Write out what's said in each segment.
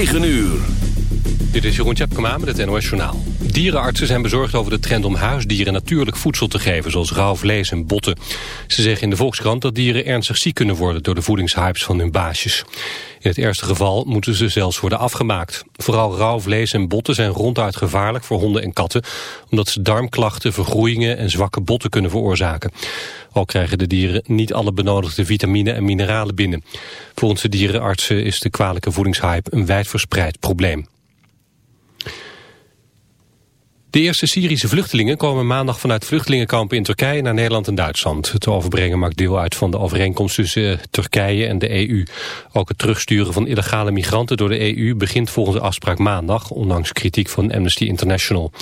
9 uur. Dit is Jeroen Tjepkema met het NOS Journaal. Dierenartsen zijn bezorgd over de trend om huisdieren natuurlijk voedsel te geven... zoals rauw vlees en botten. Ze zeggen in de Volkskrant dat dieren ernstig ziek kunnen worden... door de voedingshypes van hun baasjes. In het eerste geval moeten ze zelfs worden afgemaakt. Vooral rauw vlees en botten zijn ronduit gevaarlijk voor honden en katten... omdat ze darmklachten, vergroeien en zwakke botten kunnen veroorzaken. Ook krijgen de dieren niet alle benodigde vitamine en mineralen binnen. Volgens de dierenartsen is de kwalijke voedingshype een wijdverspreid probleem. De eerste Syrische vluchtelingen komen maandag vanuit vluchtelingenkampen in Turkije naar Nederland en Duitsland. Het overbrengen maakt deel uit van de overeenkomst tussen eh, Turkije en de EU. Ook het terugsturen van illegale migranten door de EU begint volgens de afspraak maandag, ondanks kritiek van Amnesty International.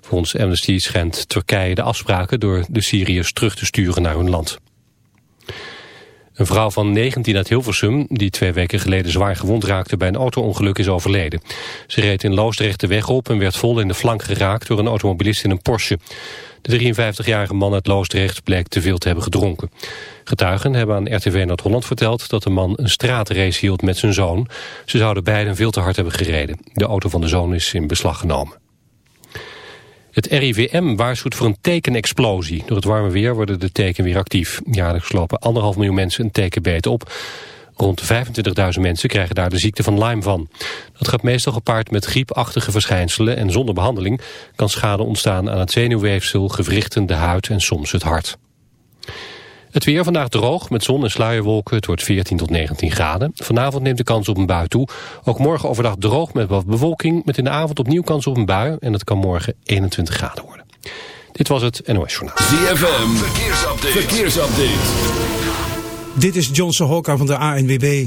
Volgens Amnesty schendt Turkije de afspraken door de Syriërs terug te sturen naar hun land. Een vrouw van 19 uit Hilversum, die twee weken geleden zwaar gewond raakte bij een autoongeluk, is overleden. Ze reed in Loosdrecht de weg op en werd vol in de flank geraakt door een automobilist in een Porsche. De 53-jarige man uit Loosdrecht bleek te veel te hebben gedronken. Getuigen hebben aan RTV Noord-Holland verteld dat de man een straatrace hield met zijn zoon. Ze zouden beiden veel te hard hebben gereden. De auto van de zoon is in beslag genomen. Het RIVM waarschuwt voor een tekenexplosie. Door het warme weer worden de teken weer actief. Jaarlijks lopen anderhalf miljoen mensen een tekenbeet op. Rond 25.000 mensen krijgen daar de ziekte van Lyme van. Dat gaat meestal gepaard met griepachtige verschijnselen... en zonder behandeling kan schade ontstaan aan het zenuwweefsel, gewrichten, de huid en soms het hart. Het weer vandaag droog met zon en sluierwolken. Het wordt 14 tot 19 graden. Vanavond neemt de kans op een bui toe. Ook morgen overdag droog met wat bewolking. Met in de avond opnieuw kans op een bui. En het kan morgen 21 graden worden. Dit was het NOS Journaal. ZFM, verkeersupdate. verkeersupdate. Dit is Johnson Hokka van de ANWB.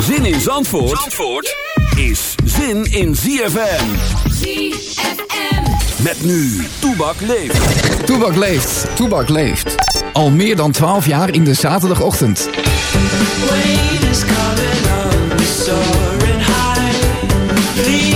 Zin in Zandvoort, Zandvoort is zin in ZFM. ZFM. Met nu, Toebak leeft. Toebak leeft, Toebak leeft. Al meer dan 12 jaar in de zaterdagochtend. Wait is coming on, soaring high,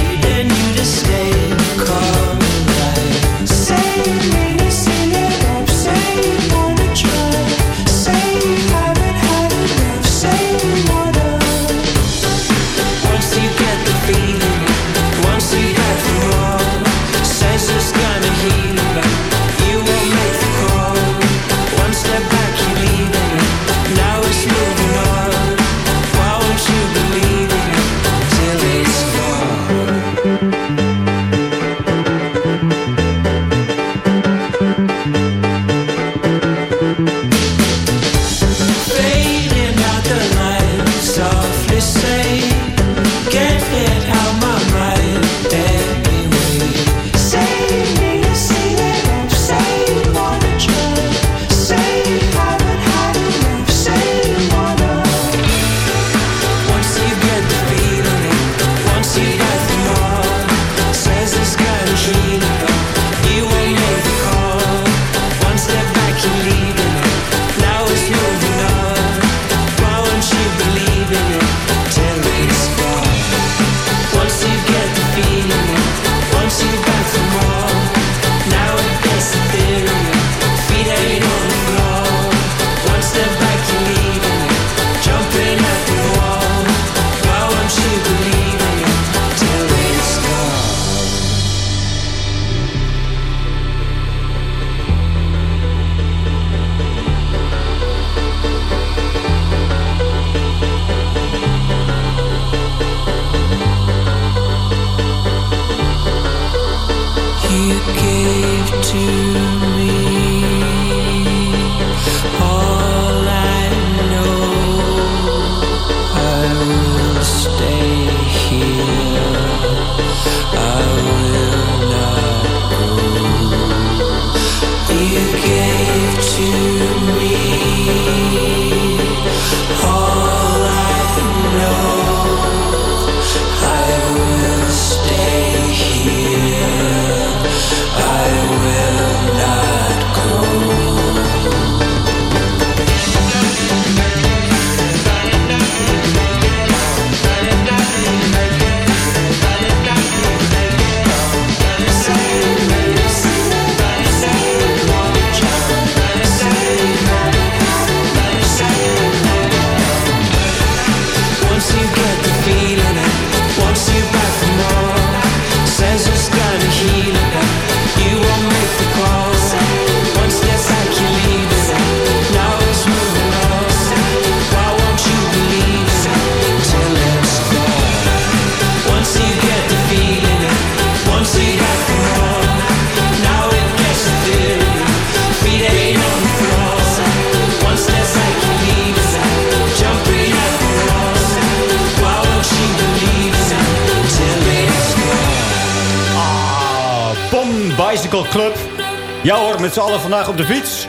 vandaag op de fiets.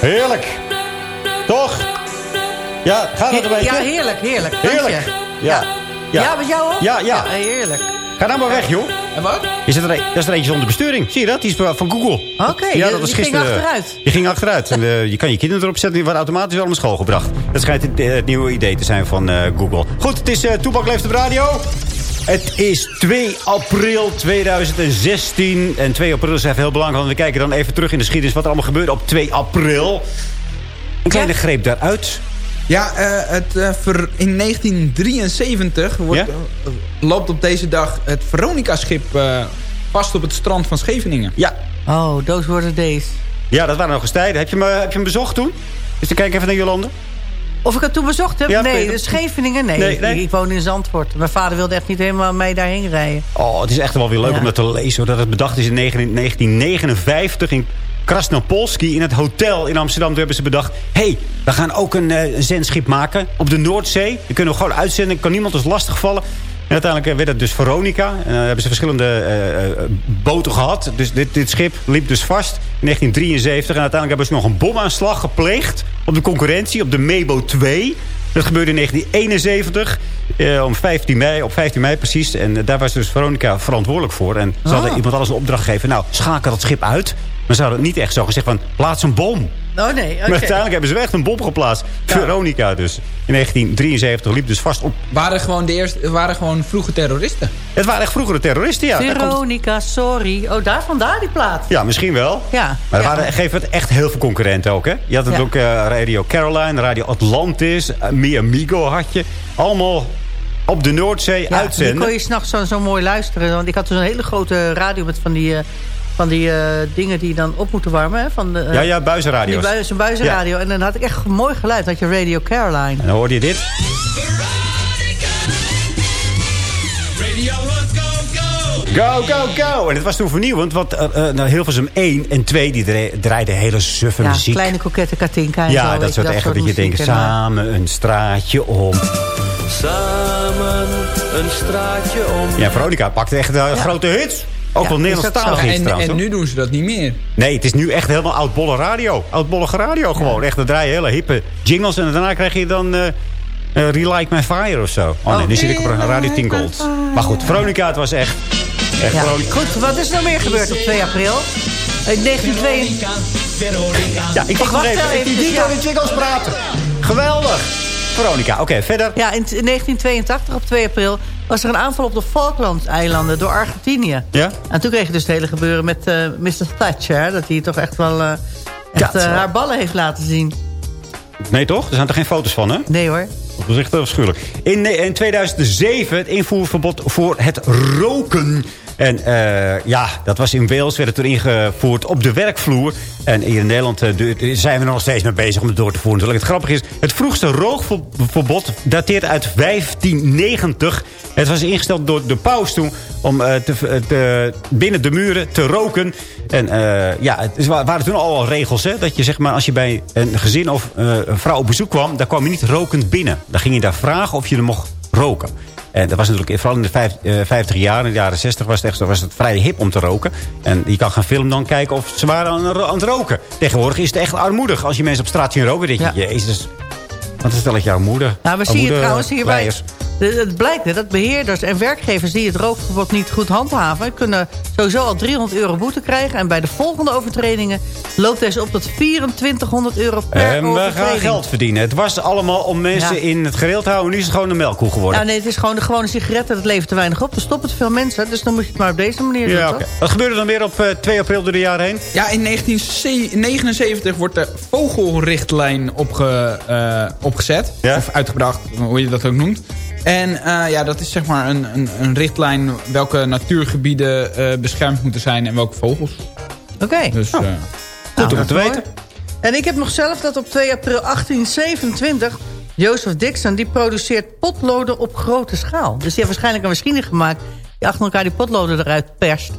Heerlijk. Toch? Ja, gaat het een beetje? Ja, heerlijk, heerlijk. Heerlijk. je. Ja. Ja. Ja. met jou ook? Ja, ja. heerlijk. Ga nou maar weg, joh. En wat? Je zit er, een- dat is er eentje zonder besturing. Zie je dat? Die is van Google. Oké, ja, dat was die ging gisteren. achteruit. Die ging achteruit. En, eh, je kan je kinderen erop zetten. Die worden automatisch wel naar school gebracht. Dat schijnt het, eh, het nieuwe idee te zijn van eh, Google. Goed, het is uh, Toepak Leeft op Radio. Het is 2 april 2016. En 2 april is even heel belangrijk. Want we kijken dan even terug in de geschiedenis. Wat er allemaal gebeurde op 2 april. Een kleine greep daaruit. Ja, eh, het, eh, ver- in 1973 wordt, Ja? eh, loopt op deze dag het Veronica-schip eh, vast op het strand van Scheveningen. Ja. Oh, those were the days. Ja, dat waren nog eens tijden. Heb je, hem, eh, heb je hem bezocht toen? Dus dan kijk even naar Jolande. Of ik het toen bezocht heb? Ja, nee, de Scheveningen, nee. Nee, nee. Ik, ik woon in Zandvoort. Mijn vader wilde echt niet helemaal mee daarheen rijden. Oh, het is echt wel weer leuk Ja. om dat te lezen. hoor. Dat het bedacht is in 19 1959 in Krasnopolski in het hotel in Amsterdam. Toen hebben ze bedacht... hé, hey, we gaan ook een, een zendschip maken op de Noordzee. Dan kunnen we gewoon uitzenden. Kan niemand ons lastigvallen. En uiteindelijk eh, werd het dus Veronica. En dan hebben ze verschillende eh, eh, boten gehad. Dus dit, dit schip liep dus vast in 1973. En uiteindelijk hebben ze nog een bomaanslag gepleegd... op de concurrentie, op de Mebo 2... Dat gebeurde in 1971, eh, om 15 mei, op 15 mei precies. En eh, daar was dus Veronica verantwoordelijk voor. En ze hadden Ah. iemand alles een opdracht gegeven. Nou, schakel dat schip uit. Maar ze hadden niet echt zo gezegd van, plaats een bom. Oh nee, oké. Maar uiteindelijk hebben ze wel echt een bom geplaatst. Veronica dus. In 1973 liep dus vast op. Waren gewoon, de eerste, waren gewoon vroege terroristen. Het waren echt vroegere terroristen, ja. Daar komt- Veronica, sorry. Oh, daar vandaar die plaat. Ja, misschien wel. Ja. Maar er Ja. waren geef het echt heel veel concurrenten ook, hè? Je had het Ja. ook eh, Radio Caroline, Radio Atlantis, uh, Mi Amigo had je. Allemaal op de Noordzee Ja, die uitzenden. kon je s'nachts zo, zo mooi luisteren. Want ik had dus een hele grote radio met van die, eh, van die eh, dingen die je dan op moeten warmen. Hè, van de, eh, Ja, ja, buizenradio's. Die buizen, buizenradio. En dan had ik echt mooi geluid. had je Radio Caroline. En dan hoorde je dit. Go, go, go! En het was toen vernieuwend, want uh, uh, nou, Hilversum 1 en 2 die dra- draaiden hele suffe Ja, muziek. kleine kokette Katinka en zo, ja, dat je, soort echt dat je denkt, eh, samen een straatje om. Samen een straatje om. Ja, Veronica pakte echt uh, grote hits. Ook wel is Nederlandstalig hits En, trouwens. en nu doen ze dat niet meer. Nee, het is nu echt helemaal oudbolle radio. Oudbollige radio gewoon. Echt, dan draai je hele hippe jingles. En daarna krijg je dan uh, uh, Relight My Fire of zo. Oh nee, nu zit ik op Radio 10 Gold. Maar goed, Veronica, het was echt... echt Ja. Veronica. Goed, wat is er nog meer gebeurd op 2 april? In 1902... Ja, ik wacht nog wacht even. Ik die ja. door de jingles praten. Geweldig. Veronica, oké, verder. Ja, in, in 1982 op 2 april was er een aanval op de Falklandseilanden door Argentinië. Ja? En toen kreeg je dus het hele gebeuren met eh, Mr. Thatcher. Dat hij toch echt wel eh, echt, eh, haar ballen heeft laten zien. Nee toch? Er zijn er geen foto's van, hè? Nee hoor. Dat is echt afschuwelijk. In, in 2007 het invoerverbod voor het roken. En eh, ja, dat was in Wales, werd het toen ingevoerd op de werkvloer. En hier in Nederland eh, zijn we er nog steeds mee bezig om het door te voeren. Natuurlijk. Het grappige is, het vroegste rookverbod dateert uit 1590. Het was ingesteld door de paus toen om eh, te, binnen de muren te roken. En ja, het waren toen al regels. Hè, dat je zeg maar, als je bij een gezin of een vrouw op bezoek kwam... dan kwam je niet rokend binnen. Dan ging je daar vragen of je er mocht roken. En dat was natuurlijk vooral in de vijf, eh, 50 jaar, in de jaren 60 was het, echt, was het vrij hip om te roken. En je kan gaan film dan kijken of ze waren aan, aan het roken. Tegenwoordig is het echt armoedig. Als je mensen op straat ziet roken, denk je, Ja. jezus, wat is dat jouw moeder? Nou, we zien het trouwens hierbij. De- Het blijkt hè, dat beheerders en werkgevers die het rookverbod niet goed handhaven... kunnen sowieso al 300 euro boete krijgen. En bij de volgende overtredingen loopt deze op tot 2400 euro per En we overtreding. gaan geld verdienen. Het was allemaal om mensen Ja. in het gereel te houden. Nu is het gewoon een melkkoe geworden. Ja, nee, het is gewoon de gewone sigaretten. Dat levert te weinig op. Er stoppen te veel mensen. Dus dan moet je het maar op deze manier doen, Ja, oké. Wat gebeurde er dan weer op eh, 2 april door de jaren heen? Ja, in 1979 wordt de vogelrichtlijn opge, eh, opgezet. Ja? Of uitgebracht, hoe je dat ook noemt. En eh, ja, dat is zeg maar een, een, een richtlijn welke natuurgebieden eh, beschermd moeten zijn en welke vogels. Oké. Dus, Oh. eh, Goed om dat te weten. En ik heb nog zelf dat op 2 april 1827... Joseph Dixon, die produceert potloden op grote schaal. Dus die heeft waarschijnlijk een machine gemaakt... die achter elkaar die potloden eruit perst.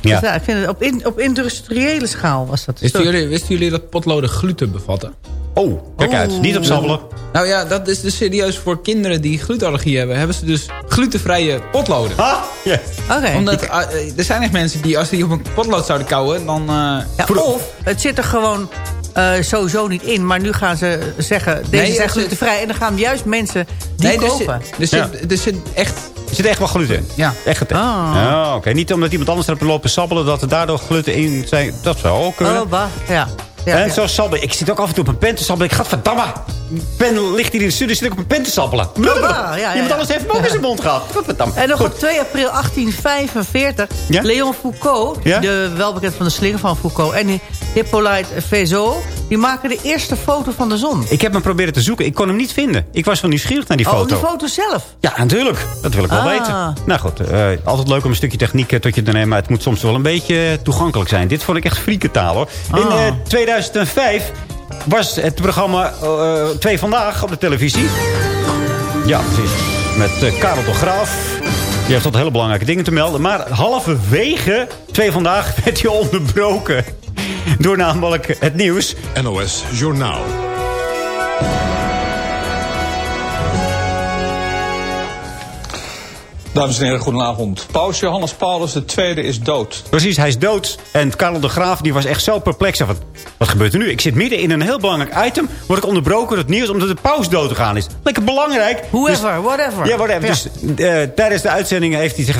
Ja. Dus ja, ik vind het op, in, op industriële schaal was dat. wisten, jullie, wisten jullie dat potloden gluten bevatten? Oh, kijk uit. Oh. Niet op sabbelen. Nou ja, dat is dus serieus voor kinderen die glutenallergie hebben... hebben ze dus glutenvrije potloden. Ah, ja. Oké. Omdat eh, er zijn echt mensen die als die op een potlood zouden kauwen... dan... eh, Ja, of het zit er gewoon eh, sowieso niet in. Maar nu gaan ze zeggen, deze Nee, zijn glutenvrij. En dan gaan juist mensen die nee, er zit, kopen. er, zit, er zit echt... Er zit echt wel gluten in. Ja. Echt. Ah. Oh, oké. Niet omdat iemand anders erop lopen sabbelen... dat er daardoor gluten in zijn. Dat zou ook kunnen. Oh, bah. Ja. Ja, en ja. zo sabbelen. Ik zit ook af en toe op een pen te sabbelen. Ik ga verdamme. Pen ligt hier in de studio. Zit ik op een pen te sabbelen. ja, ja, Iemand anders heeft hem ook in zijn mond gehad. Godverdamme. En nog Goed. op 2 april 1845, Ja? Leon Foucault, de welbekend van de slinger van Foucault... en Hippolyte Vezo, die maken de eerste foto van de zon. Ik heb hem proberen te zoeken. Ik kon hem niet vinden. Ik was wel nieuwsgierig naar die Oh, foto. de foto zelf. Ja, natuurlijk. Dat wil ik wel Ah. weten. Nou goed, eh, altijd leuk om een stukje techniek eh, tot je te nemen. Maar het moet soms wel een beetje toegankelijk zijn. Dit vond ik echt friekentaal hoor. In Ah. eh, 2005 was het programma eh, Twee Vandaag op de televisie. Ja, precies. Met eh, Karel de Graaf. Die heeft tot hele belangrijke dingen te melden. Maar halverwege Twee Vandaag werd hij onderbroken. Door namelijk het nieuws. NOS Journaal. Dames en heren, goedenavond. Paus Johannes Paulus II is dood. Precies, hij is dood. En Karel de Graaf die was echt zo perplex. Van, wat gebeurt er nu? Ik zit midden in een heel belangrijk item. Word ik onderbroken door het nieuws omdat de paus dood gegaan is. Lekker belangrijk. Whoever, Dus- whatever. ja, whatever. Ja. Dus eh, tijdens de uitzending heeft hij zich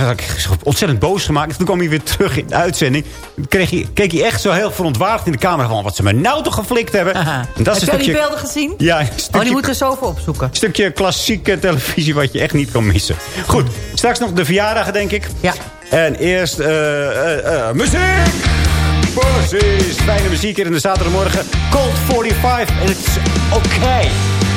ontzettend boos gemaakt. Toen kwam hij weer terug in de uitzending. Kreeg hij, keek hij echt zo heel verontwaardigd in de camera van wat ze me nou toch geflikt hebben. Aha. En dat Heb een jij die stukje, beelden gezien? ja, een Oh, stukje, die moeten we zo even opzoeken. stukje klassieke televisie wat je echt niet kan missen. Goed, straks nog de verjaardagen denk ik. Ja. En eerst eh, eh, muziek! Fijne muziek hier in de zaterdagmorgen. Cold 45 en het is oké. Life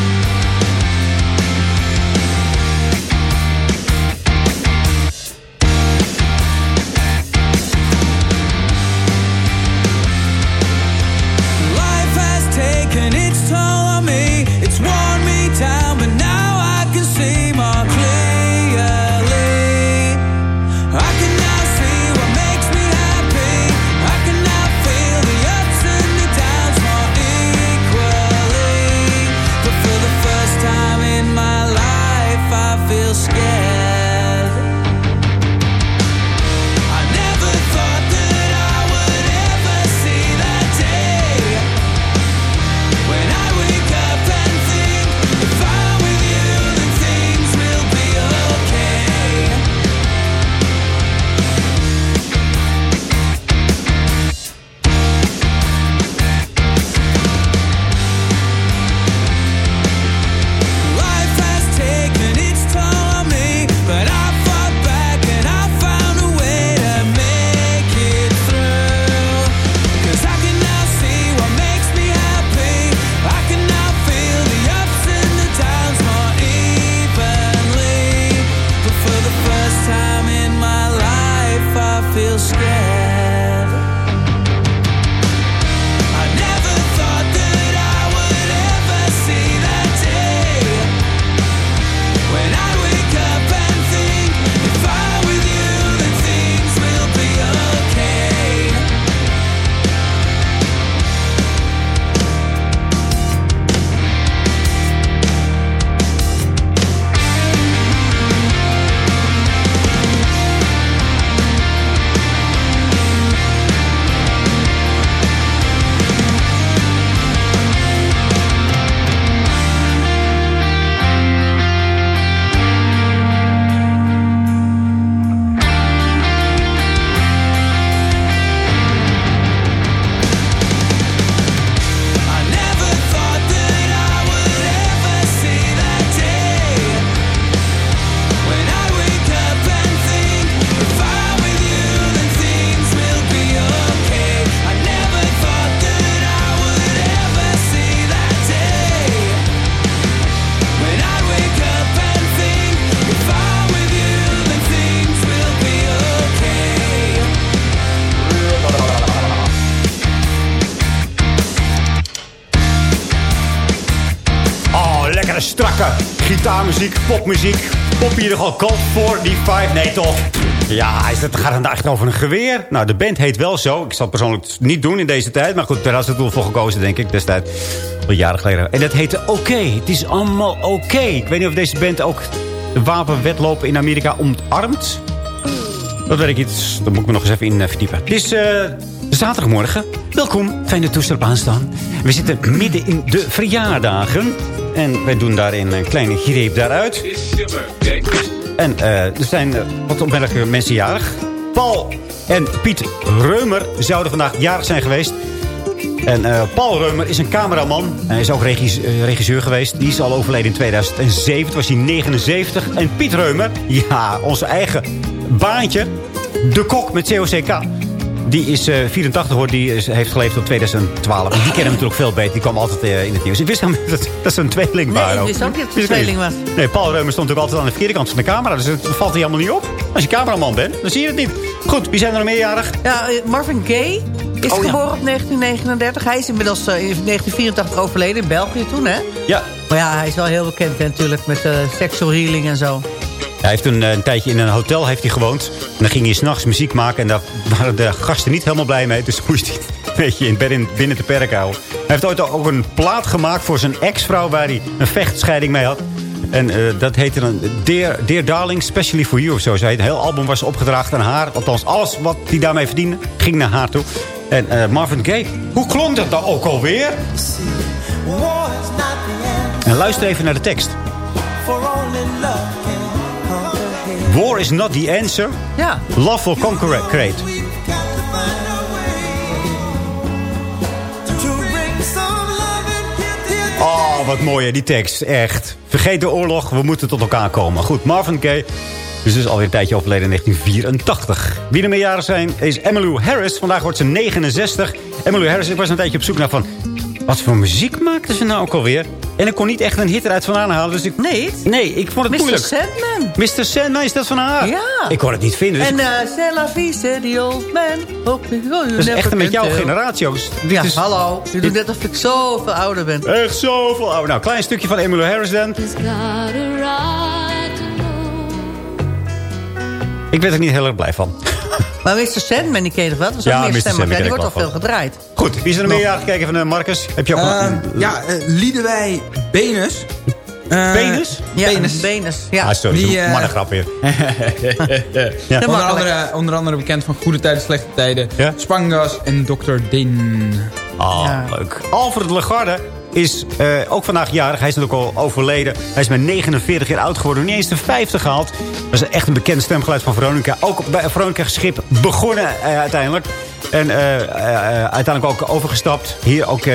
gitaarmuziek, popmuziek. Pop in ieder geval Colt 45. Nee, toch? Ja, is het gaat het echt over een geweer? Nou, de band heet wel zo. Ik zal het persoonlijk niet doen in deze tijd. Maar goed, daar had ze toen voor gekozen, denk ik, destijds. Al jaren geleden. En dat heette Oké. Het is allemaal oké. Ik weet niet of deze band ook de wapenwetlopen in Amerika omarmt. Dat weet ik niet. Daar moet ik me nog eens even in eh, verdiepen. Het is eh, zaterdagmorgen. Welkom. Fijn dat toestel op aanstaan. We zitten midden in de verjaardagen. En wij doen daarin een kleine greep daaruit. En eh, er zijn eh, wat opmerkelijke mensen jarig. Paul en Piet Reumer zouden vandaag jarig zijn geweest. En eh, Paul Reumer is een cameraman. Hij is ook regis- eh, regisseur geweest. Die is al overleden in 2007. Toen was hij 79. En Piet Reumer, ja, onze eigen baantje. De kok met COCK. Die is eh, 84 geworden. Die is, heeft geleefd tot 2012. En die kennen hem natuurlijk veel beter. Die kwam altijd eh, in het nieuws. Ik wist helemaal dat, dat ze een tweeling Nee, waren. ik ook. wist ook niet dat een ik tweeling was. Nee, Paul Reumer stond ook altijd aan de verkeerde kant van de camera. Dus het valt hij helemaal niet op. Als je cameraman bent, dan zie je het niet. Goed, wie zijn er nog meerjarig? Ja, eh, Marvin Gaye is Oh, ja. geboren op 1939. Hij is inmiddels eh, in 1984 overleden in België toen, hè? Ja, Maar ja, hij is wel heel bekend hè, natuurlijk met eh sexual healing en zo. Hij heeft een, eh, een tijdje in een hotel heeft hij gewoond. En dan ging hij s'nachts muziek maken. En daar waren de gasten niet helemaal blij mee. Dus moest hij een beetje in bed in, binnen te perk houden. Hij heeft ooit ook een plaat gemaakt voor zijn ex-vrouw... waar hij een vechtscheiding mee had. En eh, dat heette dan Dear, Dear Darling, Specially For You of zo. Zei het. Heel album was opgedragen aan haar. Althans, alles wat hij daarmee verdiende, ging naar haar toe. En eh, Marvin Gaye, hoe klonk dat nou ook alweer? En luister even naar de tekst. War is not the answer. Ja. Love will conquer it. Oh, wat mooi hè, die tekst. Echt. Vergeet de oorlog, we moeten tot elkaar komen. Goed, Marvin Gaye. Dus is alweer een tijdje overleden in 1984. Wie er meerjarig zijn is Emmylou Harris. Vandaag wordt ze 69. Emmylou Harris, ik was een tijdje op zoek naar van... Wat voor muziek maakte ze nou ook alweer? En ik kon niet echt een hit eruit vandaan halen. Dus ik, Nee? nee, ik vond het Mr. moeilijk. Sandman. Mr. Sandman, is dat van haar? Ja. Ik kon het niet vinden. Dus En uh, C'est la vie, c'est the old man. Hope you go, you dat is echt een met jouw generatie. Dus Ja, is hallo. Je doet net of ik zoveel ouder ben. echt zoveel ouder. Nou, klein stukje van Emmylou Harris dan. Ik werd er niet heel erg blij van. Maar Mr. Sandman, die ken je toch wel? Dat was ook Ja, meer. Sandman Ja, die wordt al veel gedraaid. Goed, wie is er nog meer gekeken van uh, Marcus? Heb je ook Eh, een ja, uh, Liedewij Benus. Uh, penis? Ja, Penis. Benus. Ja. Ah, sorry, Die, eh, mannengrap weer. Te Onder andere, onder andere bekend van Goede Tijden, Slechte Tijden. Ja? Spangas en Dr. Din. Ah, Ja. leuk. Alfred Lagarde is eh, ook vandaag jarig. Hij is natuurlijk al overleden. Hij is maar 49 jaar oud geworden. Niet eens de 50 gehaald. Dat is echt een bekend stemgeluid van Veronica. Ook bij Veronica Schip begonnen eh, uiteindelijk. En eh, uiteindelijk ook overgestapt. Hier ook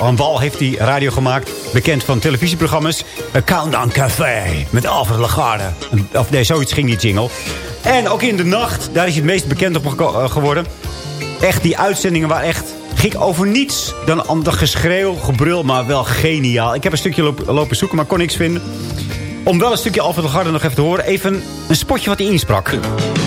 aan wal heeft hij radio gemaakt. Bekend van televisieprogramma's. Countdown Café met Alfred Lagarde. Of nee, zoiets ging die jingle. En ook in de nacht, daar is hij het meest bekend op geworden. Echt, die uitzendingen waren echt... ging over niets dan ander geschreeuw, gebrul, maar wel geniaal. Ik heb een stukje lopen zoeken, maar kon niks vinden. Om wel een stukje Alfred Lagarde nog even te horen... even een spotje wat hij insprak.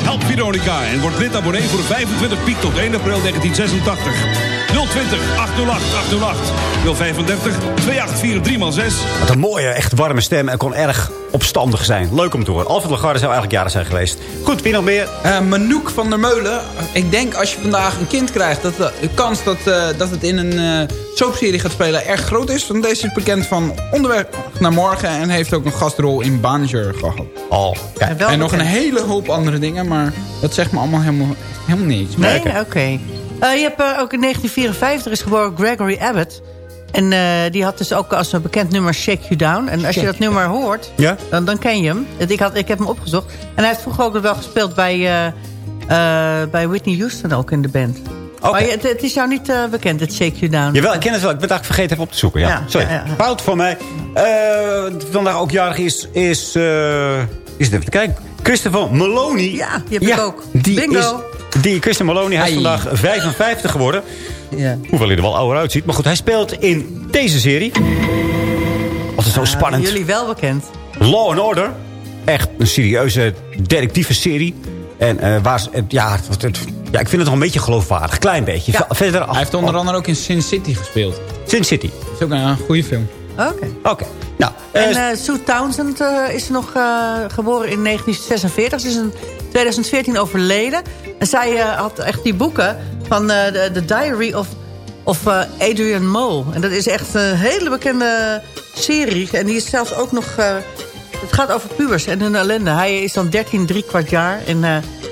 Help Veronica en word lid abonnee voor 25 piek tot 1 april 1986. 020 808 808 035 2843 6 Wat een mooie, echt warme stem en kon erg opstandig zijn. Leuk om te horen. Alfred Lagarde zou eigenlijk jaren zijn geweest. Goed, wie nog meer? Uh, Manouk van der Meulen. Ik denk als je vandaag een kind krijgt... dat de kans dat, uh, dat het in een uh, soapserie gaat spelen erg groot is. Want deze is bekend van Onderweg naar Morgen... en heeft ook een gastrol in Banger gehad. Oh, ja. En, nog een hele hoop andere dingen... maar dat zegt me allemaal helemaal, helemaal niets. Nee, Oké. oké. Eh, je hebt eh, ook in 1954 is geboren Gregory Abbott. En eh, die had dus ook als een bekend nummer Shake You Down. En als je dat nummer hoort, Ja? dan, dan ken je hem. Ik, had, ik heb hem opgezocht. En hij heeft vroeger ook nog wel gespeeld bij, bij Whitney Houston ook in de band. Oké. Maar het, het is jou niet bekend, het Shake You Down. Jawel, ik ken het wel. Ik ben het eigenlijk vergeten even op te zoeken. Ja, Ja, sorry. ja. Fout voor mij. Vandaag ook jarig is... Is, is het even te kijken. Christopher Maloney. Ja, die heb ik ook. Die Bingo. Is, die Christopher Maloney, hij is Ai. vandaag 55 geworden. Ja. Hoewel hij er wel ouder uitziet. Maar goed, hij speelt in deze serie. Altijd zo spannend. Jullie wel bekend. Law and Order. Echt een serieuze detectieve serie. En eh, waar ze, ja, het- het- ja, ik vind het nog een beetje geloofwaardig. Klein beetje. Ja. Verder, Hij heeft onder andere ook in Sin City gespeeld. Sin City. Dat is ook een, een goede film. Oké. Oké. Nou, En eh, eh, Sue Townsend is nog eh, geboren in 1946. Ze is in 2014 overleden. En zij eh, had echt die boeken van eh, de Diary of, of eh, Adrian Mole. En dat is echt een hele bekende serie. En die is zelfs ook nog... het gaat over pubers en hun ellende. Hij is dan 13, drie kwart jaar. En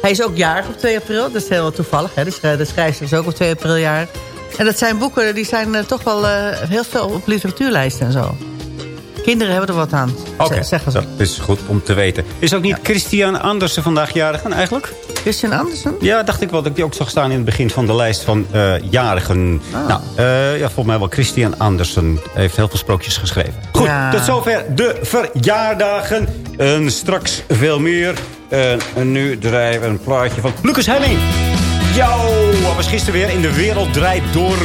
hij is ook jarig op 2 april. Dat is heel toevallig. Hè? Sch- de schrijfster is ook op 2 april jarig. En dat zijn boeken die zijn toch wel heel veel op literatuurlijsten en zo. Kinderen hebben er wat aan, Oké, z- zeggen ze. dat is goed om te weten. Is ook niet Christian Andersen vandaag jarig dan eigenlijk? Christian Andersen? Ja, dacht ik wel dat ik die ook zag staan in het begin van de lijst van eh, jarigen. Ah. Nou, eh, ja, volgens mij wel Christian Andersen. Hij heeft heel veel sprookjes geschreven. Goed, Ja. tot zover de verjaardagen. En straks veel meer. En, en nu draaien we een plaatje van Lucas Hemming. Hij was gisteren weer in de wereld draait door.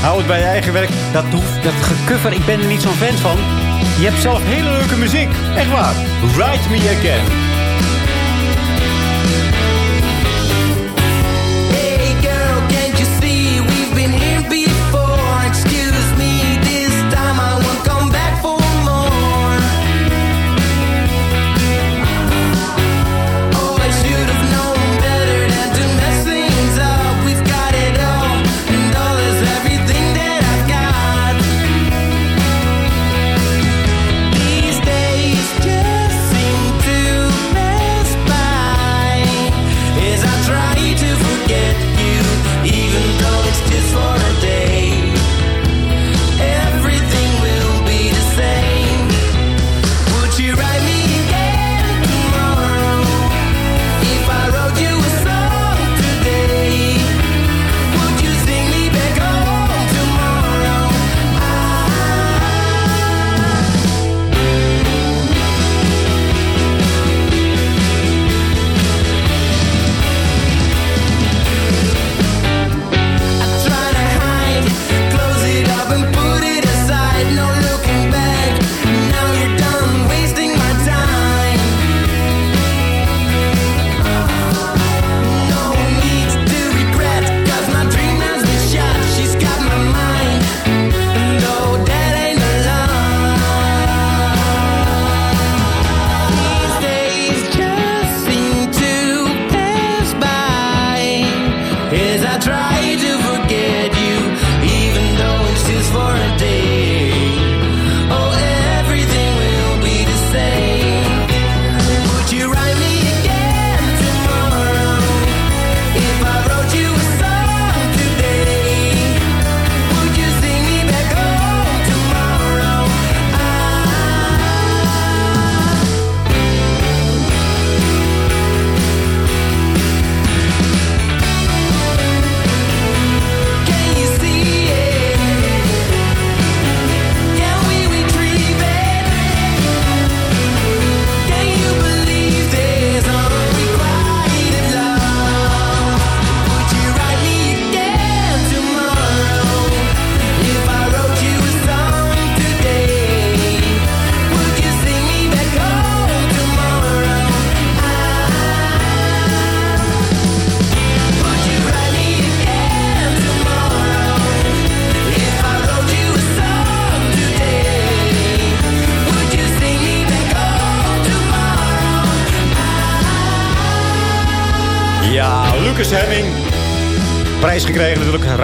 Hou het bij je eigen werk. Dat, hoeft, dat gekuffer, ik ben er niet zo'n fan van. Je hebt zelf hele leuke muziek. Echt waar. Write Me Again.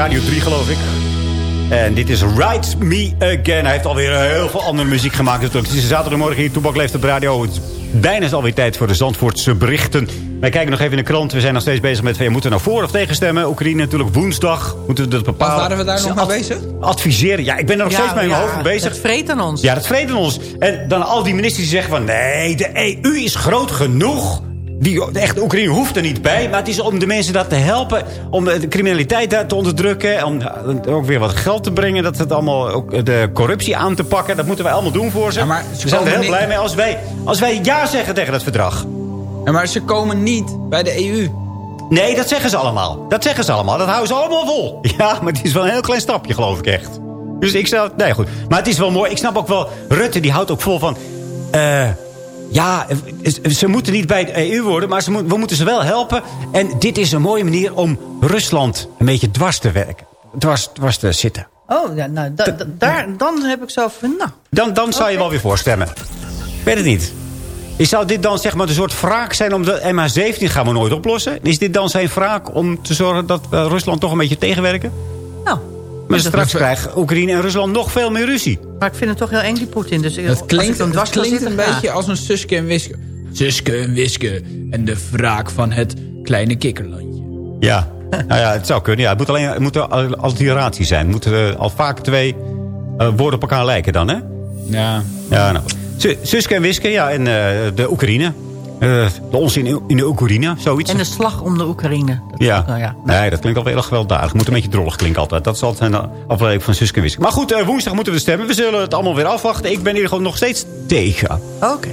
Radio 3 geloof ik. En dit is Write Me Again. Hij heeft alweer heel veel andere muziek gemaakt natuurlijk. Het is zaterdagmorgen hier, Toebak leeft op de radio. Het is bijna is alweer tijd voor de Zandvoortse berichten. Wij kijken nog even in de krant. We zijn nog steeds bezig met... Moeten we nou voor of tegen stemmen? Oekraïne natuurlijk woensdag. Moeten we dat bepalen? Waren we daar nog mee bezig? Adviseren. Ja, ik ben er nog Ja, steeds mee in mijn ja, hoofd bezig. Het vreet aan ons. Ja, dat vrede ons. En dan al die ministers die zeggen van... nee, de EU is groot genoeg. Die, de echte Oekraïne hoeft er niet bij. Maar het is om de mensen dat te helpen. Om de criminaliteit daar te onderdrukken. Om eh, ook weer wat geld te brengen. Dat het allemaal ook de corruptie aan te pakken. Dat moeten wij allemaal doen voor ze. Ja, maar ze We zijn er heel niet- blij mee als wij, als wij ja zeggen tegen dat verdrag. Ja, maar ze komen niet bij de EU. Nee, dat zeggen ze allemaal. Dat zeggen ze allemaal. Dat houden ze allemaal vol. Ja, maar het is wel een heel klein stapje, geloof ik echt. Dus ik zou... Nee, goed. Maar het is wel mooi. Ik snap ook wel... Rutte, die houdt ook vol van... eh, ja, eh, ze moeten niet bij de EU worden, maar ze we moeten ze wel helpen. En dit is een mooie manier om Rusland een beetje dwars te werken. Dwars, dwars te zitten. Oh, ja, nou, da- da- daar, dan heb ik zo van, nou... Dan, dan zou je wel weer voorstemmen. Ik weet het niet. Is zou dit dan zeg maar een soort wraak zijn om de MH17 gaan we nooit oplossen? Is dit dan zijn wraak om te zorgen dat we Rusland toch een beetje tegenwerken? Maar straks krijgen Oekraïne en Rusland nog veel meer ruzie. maar ik vind het toch heel eng, die Poetin. Dus Het als ik klinkt, dan het klinkt zitten, een beetje als een Suske en Wiske. Suske en Wiske en de wraak van het kleine kikkerlandje. Ja, nou ja, het zou kunnen. Ja, het moet alleen het moet alliteratie zijn. Het moeten eh, al vaak twee eh, woorden op elkaar lijken dan, hè? Ja. Ja, nou. Su- Suske en Wiske, ja, en eh, de Oekraïne. Eh, de onzin in, in de Oekraïne, zoiets. En de slag om de Oekraïne. Ja. Nou ja. nee, dat klinkt alweer heel gewelddadig. Moet een beetje drollig klinken altijd. Dat is altijd een afleiding van Suske en Wiske. Maar goed, eh, woensdag moeten we stemmen. We zullen het allemaal weer afwachten. Ik ben hier gewoon nog steeds tegen. Oké.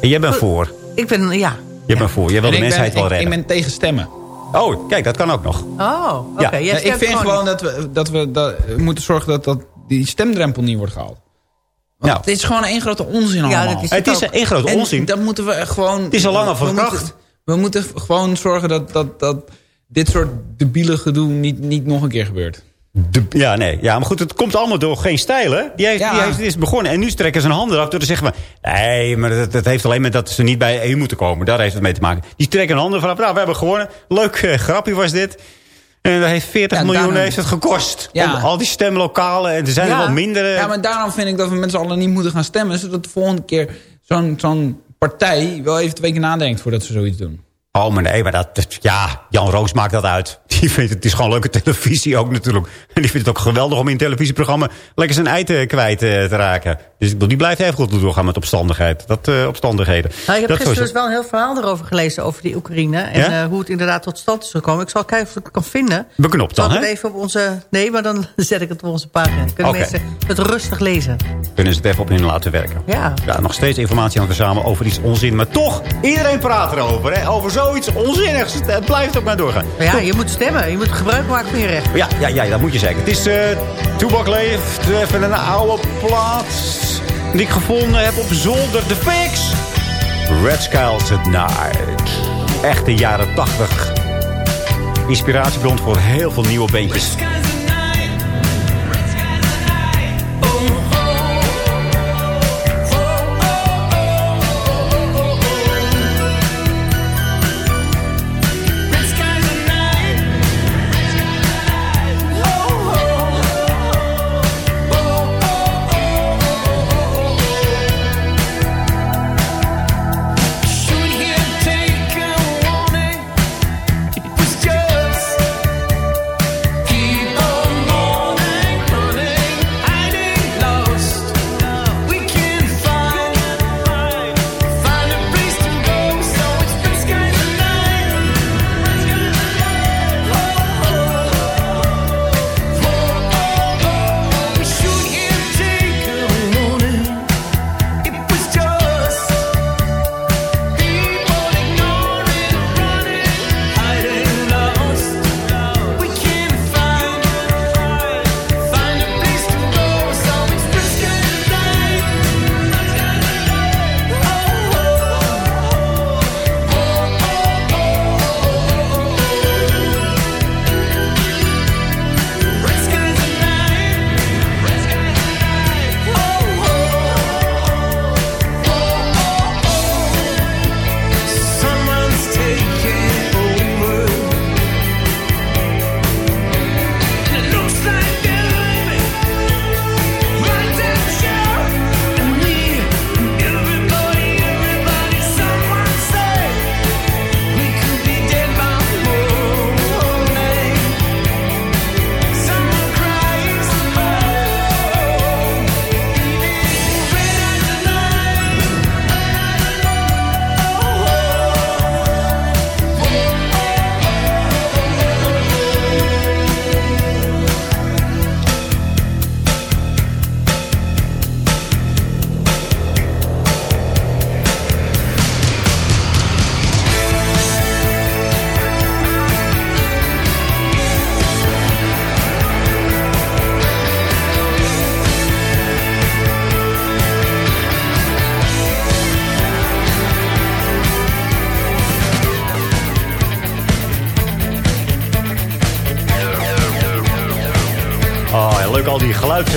En jij bent voor. Ik ben, ja. Jij bent voor. Jij wil de mensheid ben, wel ik, ik redden. ben tegen stemmen. Oh, kijk, dat kan ook nog. Oh, oké. Ja. Ik vind gewoon niet. dat we, dat we dat, we moeten zorgen dat, dat die stemdrempel niet wordt gehaald. Ja. Het is gewoon één grote onzin Ja, allemaal. dat is Het is één grote En onzin. dat moeten we gewoon... Het is al lang al van we kracht. moeten- We moeten gewoon zorgen dat, dat, dat dit soort debiele gedoe niet, niet nog een keer gebeurt. De- ja, nee. Ja, maar goed, het komt allemaal door geen stijl, hè? Die heeft, Ja. die heeft het is begonnen. En nu trekken ze hun handen af door te zeggen... van, nee, maar dat, dat heeft alleen met dat ze niet bij EU moeten komen. Daar heeft het mee te maken. Die trekken hun handen vanaf. Nou, we hebben gewonnen. Leuk eh, grapje was dit. En dat heeft 40 Ja, miljoen daarom- heeft het gekost. Ja. Om al die stemlokalen. En er zijn er Ja. wel minder... eh, Ja, maar daarom vind ik dat we met z'n allen niet moeten gaan stemmen. Zodat de volgende keer zo'n zo'n partij wel even twee keer nadenkt voordat ze zoiets doen. Oh, maar nee, maar dat- ja, Jan Roos maakt dat uit. Die vindt het, is gewoon leuke televisie ook natuurlijk. En die vindt het ook geweldig om in een televisieprogramma lekker zijn ei te, kwijt eh, te raken. Dus die blijft even goed doorgaan met opstandigheid. Dat, eh, opstandigheden. Nou, ik heb gisteren dus wel een heel verhaal erover gelezen over die Oekraïne. En Ja? eh, hoe het inderdaad tot stand is gekomen. Ik zal kijken of ik het kan vinden. Beknopt dan, hè? even op onze... Nee, maar dan zet ik het op onze pagina. Kunnen mensen het rustig lezen. Kunnen ze het even op hun laten werken. Ja. Ja, nog steeds informatie aan het verzamelen over iets onzin. Maar toch, iedereen praat erover. Hè? Over zoiets onzinnigs. Het blijft ook maar doorgaan. Maar ja, je moet stemmen. Je moet gebruik maken van je recht. Ja, ja, ja, dat moet je zeggen. Het is eh Toebak leeft. Even een oude plaats die ik gevonden heb op zolder. De Fix. Red Skies at Night. Echte jaren 80. Inspiratiebron voor heel veel nieuwe bandjes.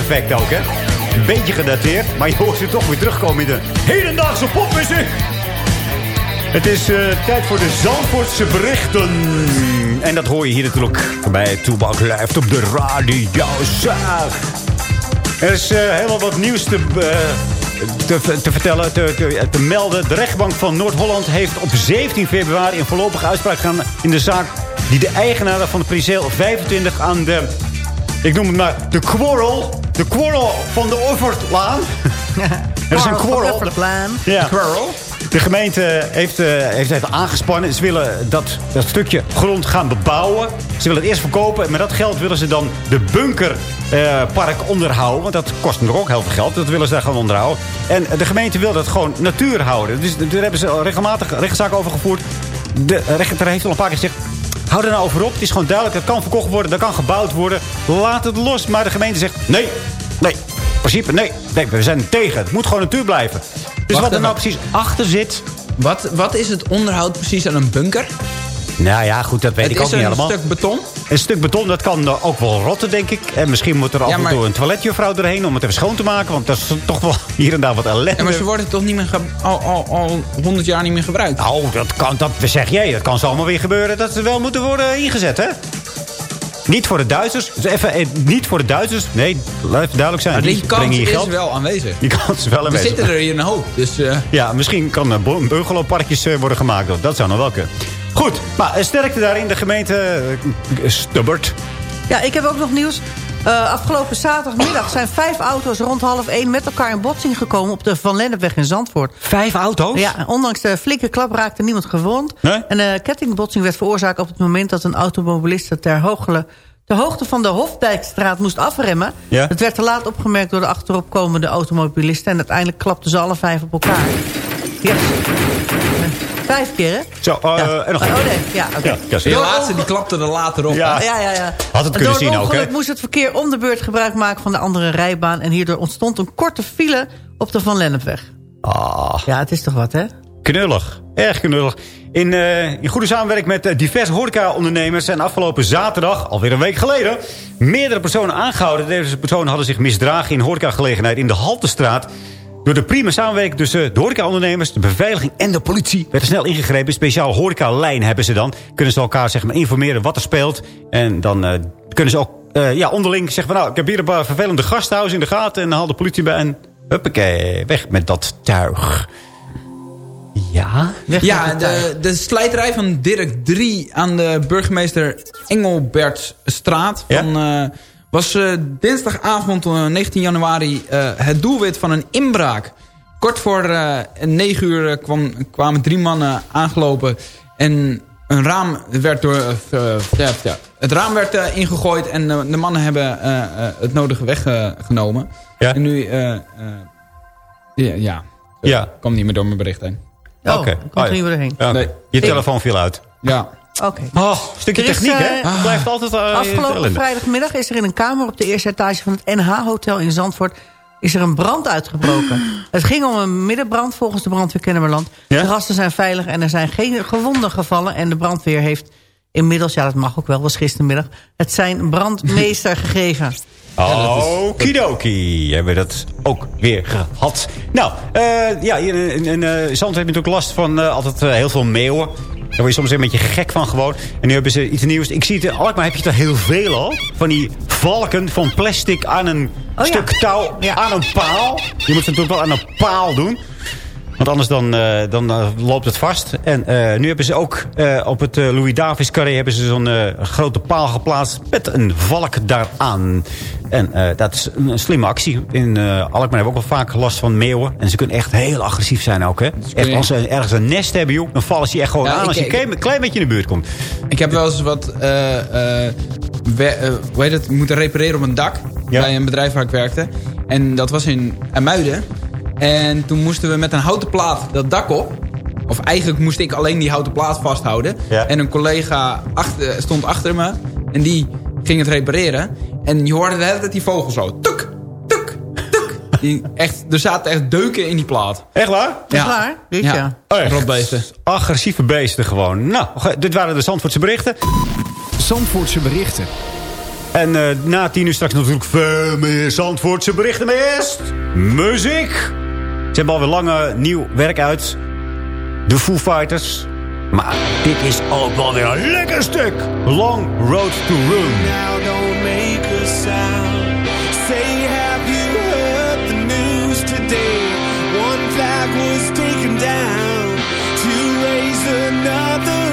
Geluidseffecten ook, hè? Een beetje gedateerd, maar je hoort ze toch weer terugkomen in de hedendaagse popmuziek. Het is eh, tijd voor de Zandvoortse berichten. En dat hoor je hier natuurlijk bij Toebak Live op de radio. Zaag. Er is eh, helemaal wat nieuws te, eh, te, te vertellen, te, te, melden. De rechtbank van Noord-Holland heeft op 17 februari... een voorlopige uitspraak gedaan in de zaak... die de eigenaar van de Periceel 25 aan de... ik noem het maar de quarrel... de quarrel van de Offertlaan... Er is een quarrel. Ja. De gemeente heeft, eh, heeft het aangespannen. Ze willen dat, dat stukje grond gaan bebouwen. Ze willen het eerst verkopen. En met dat geld willen ze dan de bunkerpark onderhouden. Want dat kost nog ook heel veel geld. Dat willen ze daar gewoon onderhouden. En de gemeente wil dat gewoon natuur houden. Dus daar hebben ze regelmatig rechtszaak over gevoerd. De rechter heeft al een paar keer gezegd... Hou er nou over op. Het is gewoon duidelijk. Het kan verkocht worden. Dat kan gebouwd worden. Laat het los. Maar de gemeente zegt... Nee, nee. In principe, nee. nee we zijn tegen. Het moet gewoon natuur blijven. Dus wat er nou precies achter zit... Wat, wat is het onderhoud precies aan een bunker? Nou ja, goed, dat weet Het ik ook is niet een helemaal. stuk beton? Een stuk beton, dat kan eh, ook wel rotten, denk ik. En misschien moet er af Ja, en toe een toiletjuffrouw erheen... om het even schoon te maken. Want dat is toch wel hier en daar wat ellende. Ja, maar ze worden toch niet meer al, al, al 100 jaar niet meer gebruikt? Nou, dat kan, dat zeg jij. Dat kan zo allemaal weer gebeuren dat ze wel moeten worden ingezet, hè? Niet voor de Duitsers. Dus even, eh, niet voor de Duitsers. Nee, laat even duidelijk zijn. Maar Die die kans is geld. wel aanwezig. Die kans is wel We aanwezig. zitten er hier een hoop. Dus eh, Ja, misschien kan uh, bungalowparkjes eh, worden gemaakt. Dat zou nog wel kunnen. Goed, maar eh, sterkte daarin. De gemeente eh, stubbert. Ja, ik heb ook nog nieuws. Eh, afgelopen zaterdagmiddag zijn vijf auto's rond half één... met elkaar in botsing gekomen op de Van Lennepweg in Zandvoort. Vijf auto's? Ja, ondanks de flinke klap raakte niemand gewond. Nee? En de kettingbotsing werd veroorzaakt op het moment... dat een automobilist ter, hoogte, ter hoogte van de Hofdijkstraat moest afremmen. Ja. Het werd te laat opgemerkt door de achteropkomende automobilisten... en uiteindelijk klapten ze alle vijf op elkaar. Ja. Vijf keer, hè? Zo, eh, en nog Oh, een. nee, ja, oké. Ja, zo. laatste die klapte er later op. Ja. Ja, ja, ja. Had het En kunnen door zien ook, ongeluk hè? moest het verkeer om de beurt gebruik maken van de andere rijbaan. En hierdoor ontstond een korte file op de Van Lennepweg. Ah, Ja, het is toch wat, hè? knullig. Erg knullig. In, eh, in goede samenwerking met eh, diverse horeca-ondernemers... zijn afgelopen zaterdag, alweer een week geleden... meerdere personen aangehouden. Deze personen hadden zich misdragen in horecagelegenheid in de Haltestraat. Door de prima samenwerking tussen de horeca-ondernemers... de beveiliging en de politie werd er snel ingegrepen. Een speciaal horeca-lijn hebben ze dan. Kunnen ze elkaar zeg maar, informeren wat er speelt. En dan eh, kunnen ze ook eh, ja, onderling zeggen van... nou, ik heb hier een paar vervelende gasthuizen in de gaten... en dan haal de politie bij en huppakee, weg met dat tuig. Ja? Weg Ja, met de de, slijterij van Dirk 3 aan de burgemeester Engelbertstraat... Ja? Van, eh, was eh, dinsdagavond eh, 19 januari eh, het doelwit van een inbraak. Kort voor eh 9 uur kwam, kwamen drie mannen aangelopen... en een raam werd door... eh, ja, ja, het raam werd ingegooid en de mannen hebben eh, eh, het nodige weggenomen. Ja? En nu... eh, eh, ja, ja. Ja. Ik kwam niet meer door mijn bericht heen. Oh, Oké. ik kom Oh, er niet meer doorheen. Ja, Nee. Je telefoon viel uit. Ja. Oké. Oh, stukje is, techniek, hè? eh, Blijft altijd uh, Afgelopen vrijdagmiddag is er in een kamer op de eerste etage van het NH-hotel in Zandvoort... is er een brand uitgebroken. Het ging om een middenbrand volgens de brandweer Kennemerland. Ja? De gasten zijn veilig en er zijn geen gewonden gevallen. En de brandweer heeft inmiddels, ja dat mag ook wel, was gistermiddag... het zijn brandmeester gegeven. Okidoki, hebben we dat ook weer gehad. Nou, eh, ja, hier in, in, eh, Zand heb je natuurlijk last van eh, altijd eh, heel veel meeuwen. Daar word je soms een beetje gek van gewoon. En nu hebben ze iets nieuws. Ik zie het in Alkmaar heb je er heel veel al. Van die valken van plastic aan een ja. stuk touw, aan een paal. Je moet het natuurlijk wel aan een paal doen. Want anders dan, eh, dan eh, loopt het vast. En eh, nu hebben ze ook op het Louis Davis carré... hebben ze zo'n grote paal geplaatst met een valk daaraan. En dat is een, een slimme actie. In Alkmaar hebben we ook wel vaak last van meeuwen. En ze kunnen echt heel agressief zijn ook. Hè? Echt, als ze ergens een nest hebben, joh, dan vallen ze je echt gewoon aan... ik- als je een ik- klein, klein beetje in de buurt komt. Ik heb wel eens wat we- hoe heet het, moeten repareren op een dak. Ja. Bij een bedrijf waar ik werkte. En dat was in Muiden. En toen moesten we met een houten plaat dat dak op. Of eigenlijk moest ik alleen die houten plaat vasthouden. Ja. En een collega achter, stond achter me. En die ging het repareren. En je hoorde de hele tijd die vogel zo. Tuk, tuk, tuk. Die echt, er zaten echt deuken in die plaat. Echt waar? Echt waar? Dit ja. Echt. Rotbeesten. Agressieve beesten gewoon. Nou, dit waren de Zandvoortse berichten. Zandvoortse berichten. En eh, na tien uur straks natuurlijk veel meer Zandvoortse berichten. Maar eerst muziek. Ze hebben alweer lange nieuw werk uit. De Foo Fighters. Maar dit is ook wel weer een lekker stuk. Long Road to Room. Now don't make a sound. Say, have you heard the news today? One flag was taken down to raise another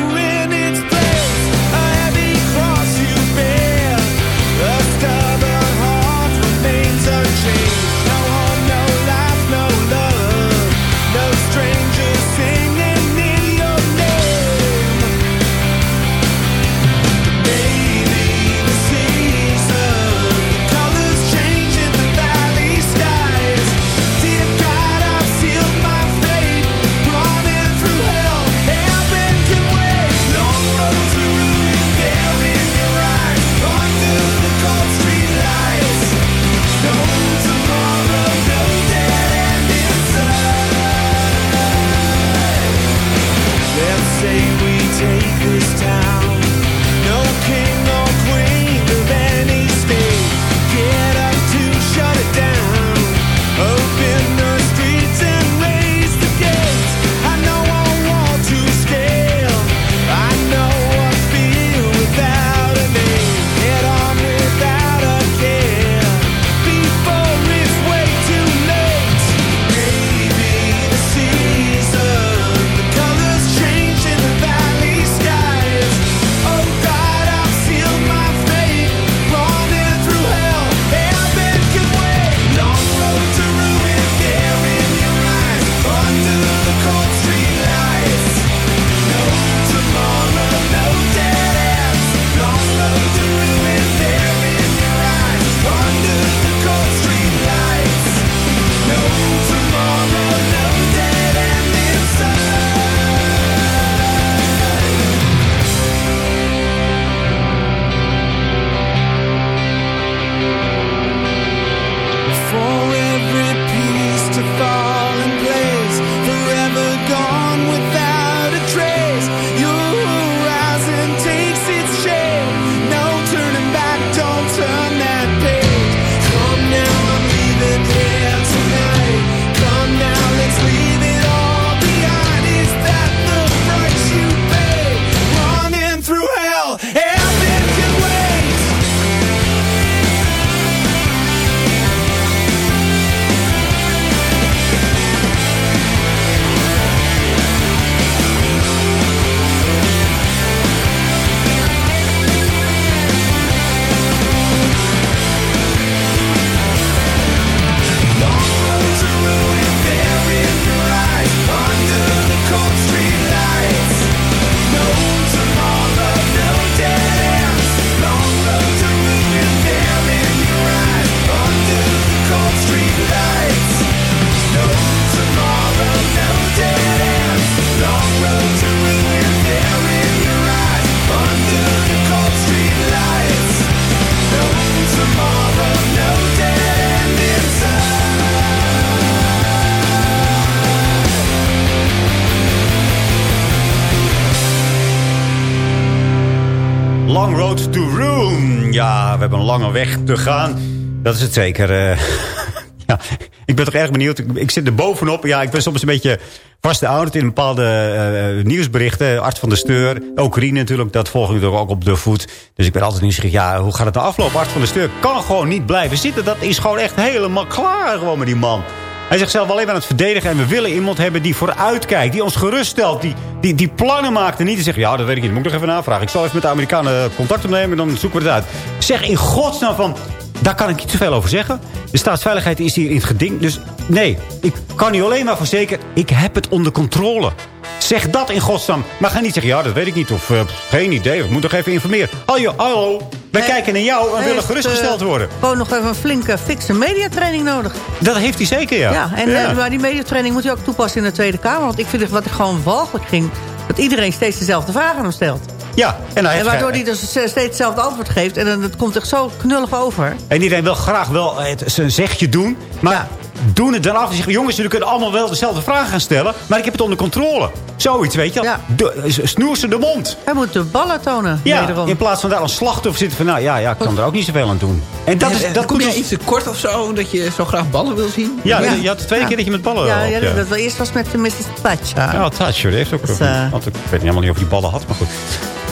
lange weg te gaan. Dat is het zeker. eh. ja, ik ben toch erg benieuwd. Ik, zit er bovenop. Ja, ik ben soms een beetje vaste oud in bepaalde eh, nieuwsberichten. Arts van de Steur. Ook Rien natuurlijk. Dat volg ik ook op de voet. Dus ik ben altijd nieuwsgierig. Ja, hoe gaat het de afloop? Arts van de Steur kan gewoon niet blijven zitten. Dat is gewoon echt helemaal klaar gewoon met die man. Hij zegt zelf alleen maar aan het verdedigen. En we willen iemand hebben die vooruitkijkt. Die ons geruststelt. Die, die, die plannen maakt. En niet te zeggen, ja, dat weet ik niet. Moet ik nog even navragen. Ik zal even met de Amerikanen contact opnemen. En dan zoeken we het uit. Zeg in godsnaam van... Daar kan ik niet zoveel over zeggen. De staatsveiligheid is hier in het geding. Dus nee, ik kan u alleen maar verzekeren... ik heb het onder controle. Zeg dat in godsnaam. Maar ga niet zeggen, ja, dat weet ik niet. Of eh, geen idee. Ik moet nog even informeren. Hallo, hallo. Wij kijken naar jou en willen gerustgesteld eh, worden. Gewoon nog even een flinke, fikse mediatraining nodig. Dat heeft hij zeker, ja. Ja, en eh, maar die mediatraining moet hij ook toepassen in de Tweede Kamer. Want ik vind het wat ik gewoon walgelijk ging... dat iedereen steeds dezelfde vragen aan hem stelt. Ja, en, hij En waardoor hij dus steeds hetzelfde antwoord geeft. En dan het komt echt zo knullig over. En iedereen wil graag wel het, zijn zegje doen. Maar doen het dan af en zeggen... jongens, jullie kunnen allemaal wel dezelfde vragen gaan stellen... maar ik heb het onder controle. Zoiets, weet je wel. Ja. De- snoer ze de mond. Hij moet de ballen tonen, Ja, wederom. in plaats van daar als slachtoffer zitten van... nou ja, ja, ik kan er ook niet zoveel aan doen. En dat is... Dat Kom moet jij ons- iets te kort of zo, dat je zo graag ballen wil zien? ja, Ja. je had de tweede Ja. keer dat je met ballen Ja, op, ja, dat, dat wel eerst was met de Mrs. Thatcher. Ja, Thatcher die heeft ook... Dus, eh, want ik weet niet helemaal niet of hij ballen had, maar goed.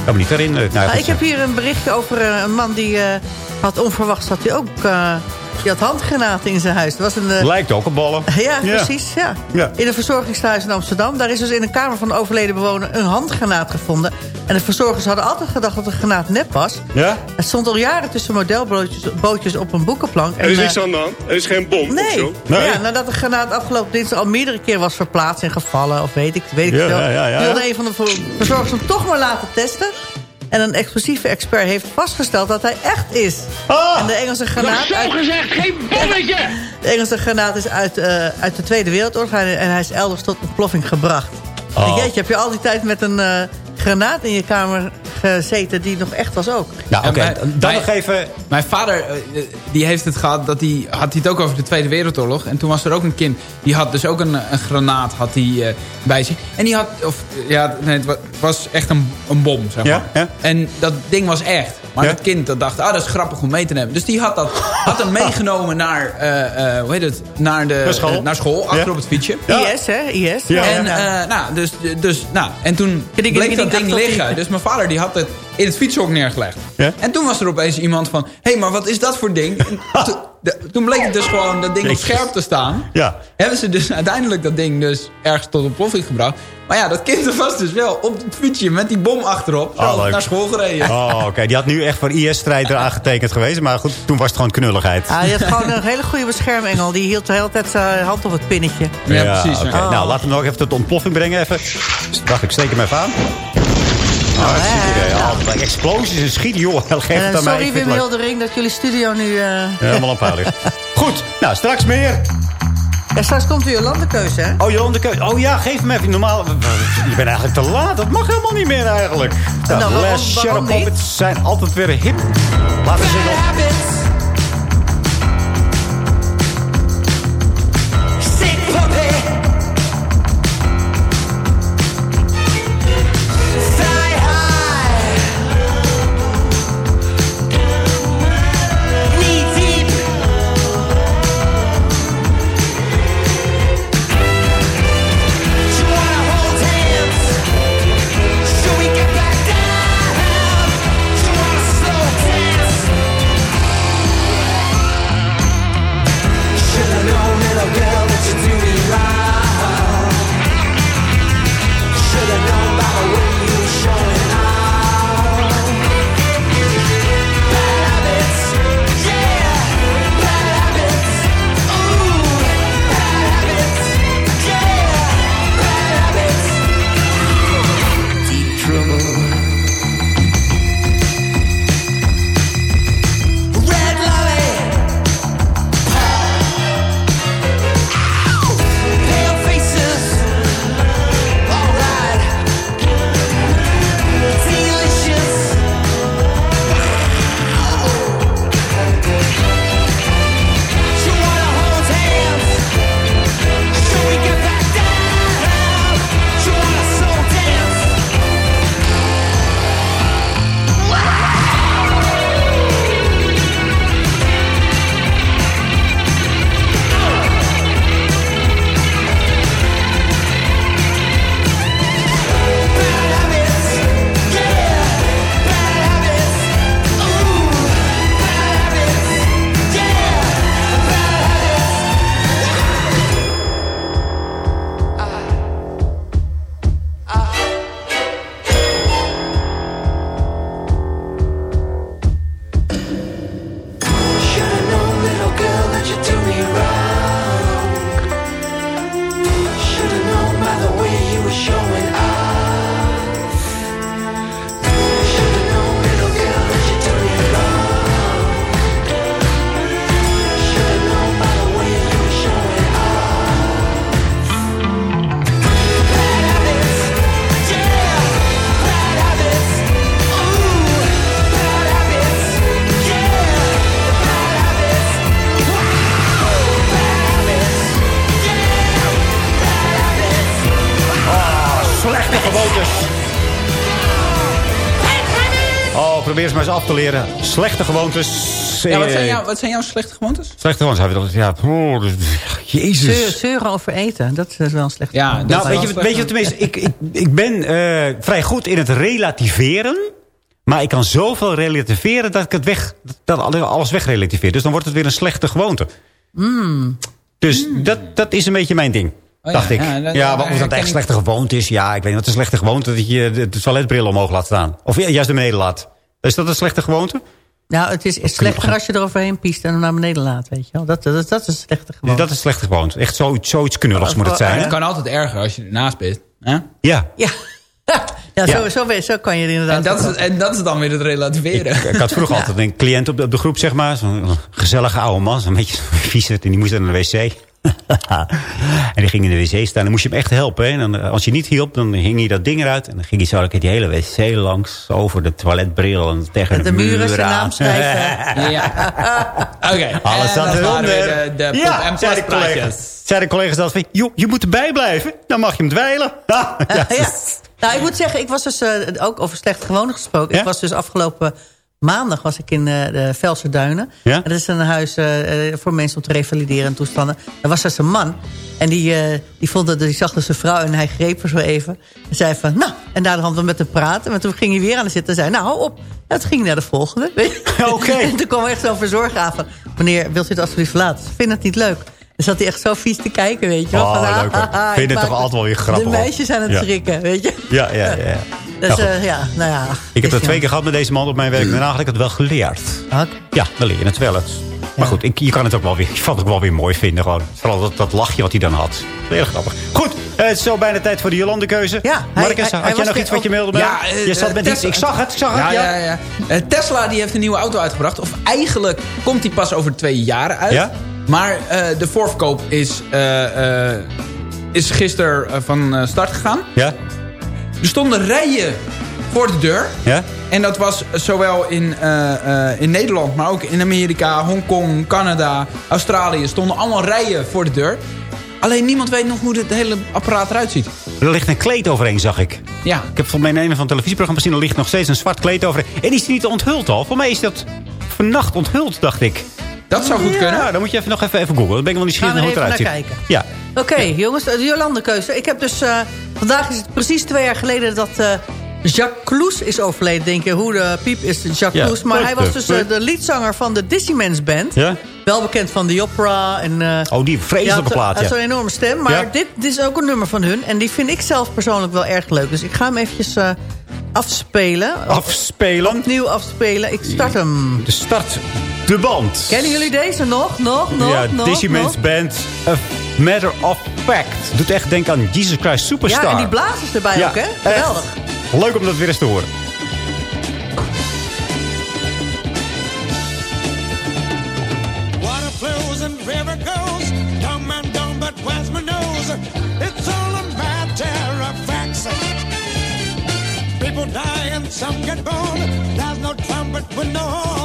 Ik kan me niet herinneren. Nou, Nou, ik heb hier een berichtje over eh, een man die eh, had onverwachts... had hij ook eh, die had handgranaten in zijn huis. Dat was een... eh, Lijkt ook op ballen. Ja, precies. Ja. Ja. In een verzorgingshuis in Amsterdam. Daar is dus in een kamer van de overleden bewoner een handgranaat gevonden. En de verzorgers hadden altijd gedacht dat de granaat nep was. Ja? Het stond al jaren tussen modelbootjes bootjes op een boekenplank. En, Er is eh, niks aan de hand. Er is geen bom of Nee. zo. Nee. Ja, nadat de granaat afgelopen dinsdag al meerdere keer was verplaatst en gevallen. Of weet ik, weet ik Ja, veel. ja, ja, ja. wilde een van de ver- verzorgers hem toch maar laten testen. En een explosieve expert heeft vastgesteld dat hij echt is. Ah! En de Engelse granaat... uit- gezegd, geen bommetje! de Engelse granaat is uit, eh, uit de Tweede Wereldoorlog en hij is elders tot ontploffing gebracht. Oh. En jeetje, heb je al die tijd met een eh, granaat in je kamer gezeten die nog echt was ook. Nou, oké. Dan nog even... Mijn vader, eh, die heeft het gehad, dat die, had hij het ook over de Tweede Wereldoorlog. En toen was er ook een kind, die had dus ook een, een granaat had die, eh, bij zich. En die had, of ja, nee, het wa- was echt een, een bom, zeg maar. Ja, ja. En dat ding was echt. Maar Ja. het kind dat dacht, ah, dat is grappig om mee te nemen. Dus die had, dat, had hem meegenomen naar, eh, eh, hoe heet het, naar, de, Naar school. eh, naar school, achter Ja. op het fietsje. IS, hè? IS. Ja. En, eh, nou, dus, dus, nou, en toen bleek dat ding liggen. Dus mijn vader die had het in het fietshok neergelegd. Ja. En toen was er opeens iemand van... Hé, hey, maar wat is dat voor ding? En to- de- toen bleek het dus gewoon dat ding op scherp te staan. Ja. Hebben ze dus uiteindelijk dat ding dus ergens tot ontploffing gebracht. Maar ja, dat kind was dus wel op het fietsje met die bom achterop. Leuk. naar school gereden. Oh, oké. Die had nu echt voor IS-strijd eraan getekend geweest. Maar goed, toen was het gewoon knulligheid. Ah, die had gewoon een hele goede beschermengel. Die hield de hele tijd zijn hand op het pinnetje. Ja, precies. ja. Oh. Nou, laten we hem nog even tot ontploffing brengen. Even. Wacht, ik steek hem even aan. Oh, hartstikke idee. Oh, explosies en schieten, joh. Geef En, het eh, aan mij. sorry vind Wim. Hildering dat jullie studio nu... eh Helemaal op haar ligt. Goed, nou, straks meer. Ja, straks komt weer een landenkeuze, hè? Oh, Jolande Keus. Oh ja, geef hem even. Normaal, je bent eigenlijk te laat. Dat mag helemaal niet meer eigenlijk. Nou, Nou, Les Shadow? Puppets zijn altijd weer hip. Laten we ze nog... te leren. Slechte gewoontes. Ja, wat, zijn jouw, wat zijn jouw slechte gewoontes? Slechte gewoontes. Ja, oh, dus- Zeur, jezus. zeuren over eten, dat is wel een slechte Ja, gewoonte. Nou, weet je, weet je wat tenminste, ik, ik, ik ben eh, vrij goed in het relativeren. Maar ik kan zoveel relativeren dat ik het weg, dat alles wegrelativeer. Dus dan wordt het weer een slechte gewoonte. Dus dat, dat is een beetje mijn ding. Oh ja, dacht ik. ja, Ja, dat- ja, dat wat of dat echt slechte gewoonte is. Ja, ik weet niet wat een slechte gewoonte dat je de, de toiletbril omhoog laat staan. Of juist naar beneden laat. Is dat een slechte gewoonte? Nou, het is, slechter als je er overheen piest en hem naar beneden laat, weet je wel. Dat, dat, dat is een slechte gewoonte. Dat is een slechte gewoonte. Echt zoiets, zoiets knulligs moet het zijn. Het kan altijd erger als je ernaast bent. Hè? Ja. Ja, ja, Ja. Zo, zo, zo kan je het inderdaad. En, dat is, en dat is dan weer het relativeren. Ik had vroeger altijd een cliënt op de, op de groep, zeg maar. Zo'n gezellige oude man. Zo'n beetje vies. En die moest naar de wc. en die ging in de wc staan. Dan moest je hem echt helpen. Hè. En dan, eh, als je niet hielp, dan hing hij dat ding eruit. En dan ging hij zo lekker die hele wc langs. Over de toiletbril. En tegen de, de muren muur zijn aan. naam schrijven. ja. Oké. Alles eronder. weer De, de poep- ja, zei de collega's. Zei de collega's dat van, joh, je moet erbij blijven. Dan mag je hem dweilen. ja, Ja. Nou, ik moet zeggen, ik was dus eh, ook over slechte gewoonten gesproken. Ja? Ik was dus afgelopen maandag was ik in eh, de Velse Duinen. Ja? En dat is een huis eh, eh, voor mensen om te revalideren en toestanden. Daar was dus een man. En die, eh, die, vond dat, die zag dus een vrouw en hij greep haar zo even. En zei van, nou, en daar hadden we met hem praten. Maar toen ging hij weer aan de zitten en zei, nou, hou op. Toen ging naar de volgende. Oké. En toen kwam er echt zo'n verzorger aan van... meneer, wilt u het alsjeblieft verlaten? Ze vinden het niet leuk. Dan zat hij echt zo vies te kijken, weet je. Oh, Van, leuk, ah, Vind ik het toch altijd wel weer grappig, De meisjes aan het Ja. schrikken, weet je. Ja, ja, ja. Ja. Dus Nou, goed. eh, ja, nou ja. Ik heb dat twee keer gehad met deze man op mijn werk. Daarna had ik het wel geleerd. Oké. Ja, dan leer je het wel eens. Maar goed, ik, je kan het ook wel weer, je vond het ook wel weer mooi vinden. Gewoon. Vooral dat, dat lachje wat hij dan had. Heel grappig. Goed, eh, het is zo bijna tijd voor de Jolande-keuze. Ja, Marcus, hij- had hij jij nog iets wat je mailde? Ja, Ja, eh, je zat met Tesla- iets. Ik zag het, ik zag het. Ja, Ja, ja, ja. Eh, Tesla die heeft een nieuwe auto uitgebracht. Of eigenlijk komt die pas over twee jaar uit. Ja? Maar eh, de voorverkoop is, eh, eh, is gisteren van start gegaan. ja? Er stonden rijen voor de deur. ja? En dat was zowel in, eh, eh, in Nederland, maar ook in Amerika, Hongkong, Canada, Australië. stonden allemaal rijen voor de deur. Alleen niemand weet nog hoe het hele apparaat eruit ziet. Er ligt een kleed overheen, zag ik. Ja, Ik heb volgens mij in een van de televisieprogramma's gezien... er ligt nog steeds een zwart kleed overheen. En die is niet onthuld al. Voor mij is dat vannacht onthuld, dacht ik. Dat zou goed kunnen. Ja, dan moet je even nog even, even googlen. Dan ben ik wel nieuwsgierig naar hoe het eruit ziet. naar Ja. Oké, jongens, de Jolande-keuze. Ik heb dus... eh, vandaag is het precies twee jaar geleden dat eh, Jacques Cloes is overleden. Denk je, hoe de piep is Jacques Ja. Cloes. Maar hij was dus eh, de liedzanger van de Disneymans Band. Ja? Wel bekend van The Opera. En, eh, Oh, die vreselijke ja, plaat, Hij ja. had zo'n enorme stem. Maar Ja. dit, dit is ook een nummer van hun. En die vind ik zelf persoonlijk wel erg leuk. Dus ik ga hem eventjes eh, afspelen. Afspelen. Opnieuw afspelen. Ik start hem. De start. De band. Kennen jullie deze nog? Nog? Nog? ja, nog, nog? Band. A Matter of Fact. Doet echt denken aan Jesus Christ Superstar. Ja, en die blazers erbij Ja, ook, hè? Geweldig. Leuk om dat weer eens te horen. Some get born. There's no trumpet for no horn.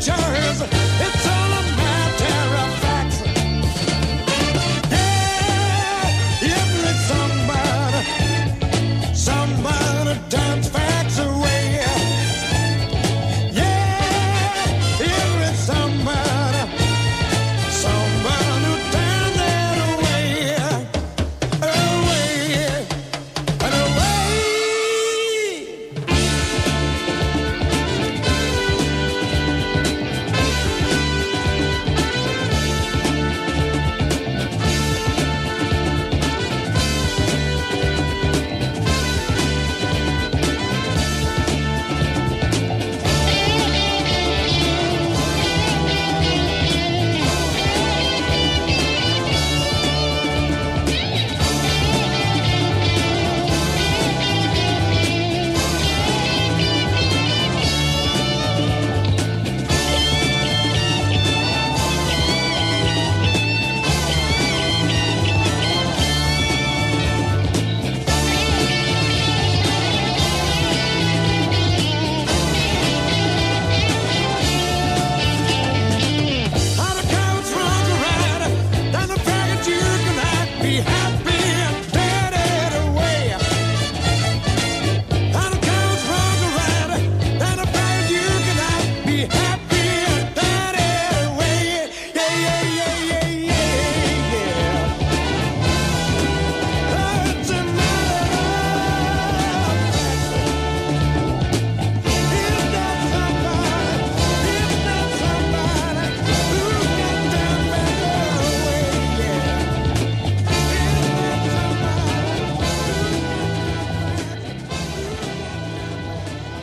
Pictures.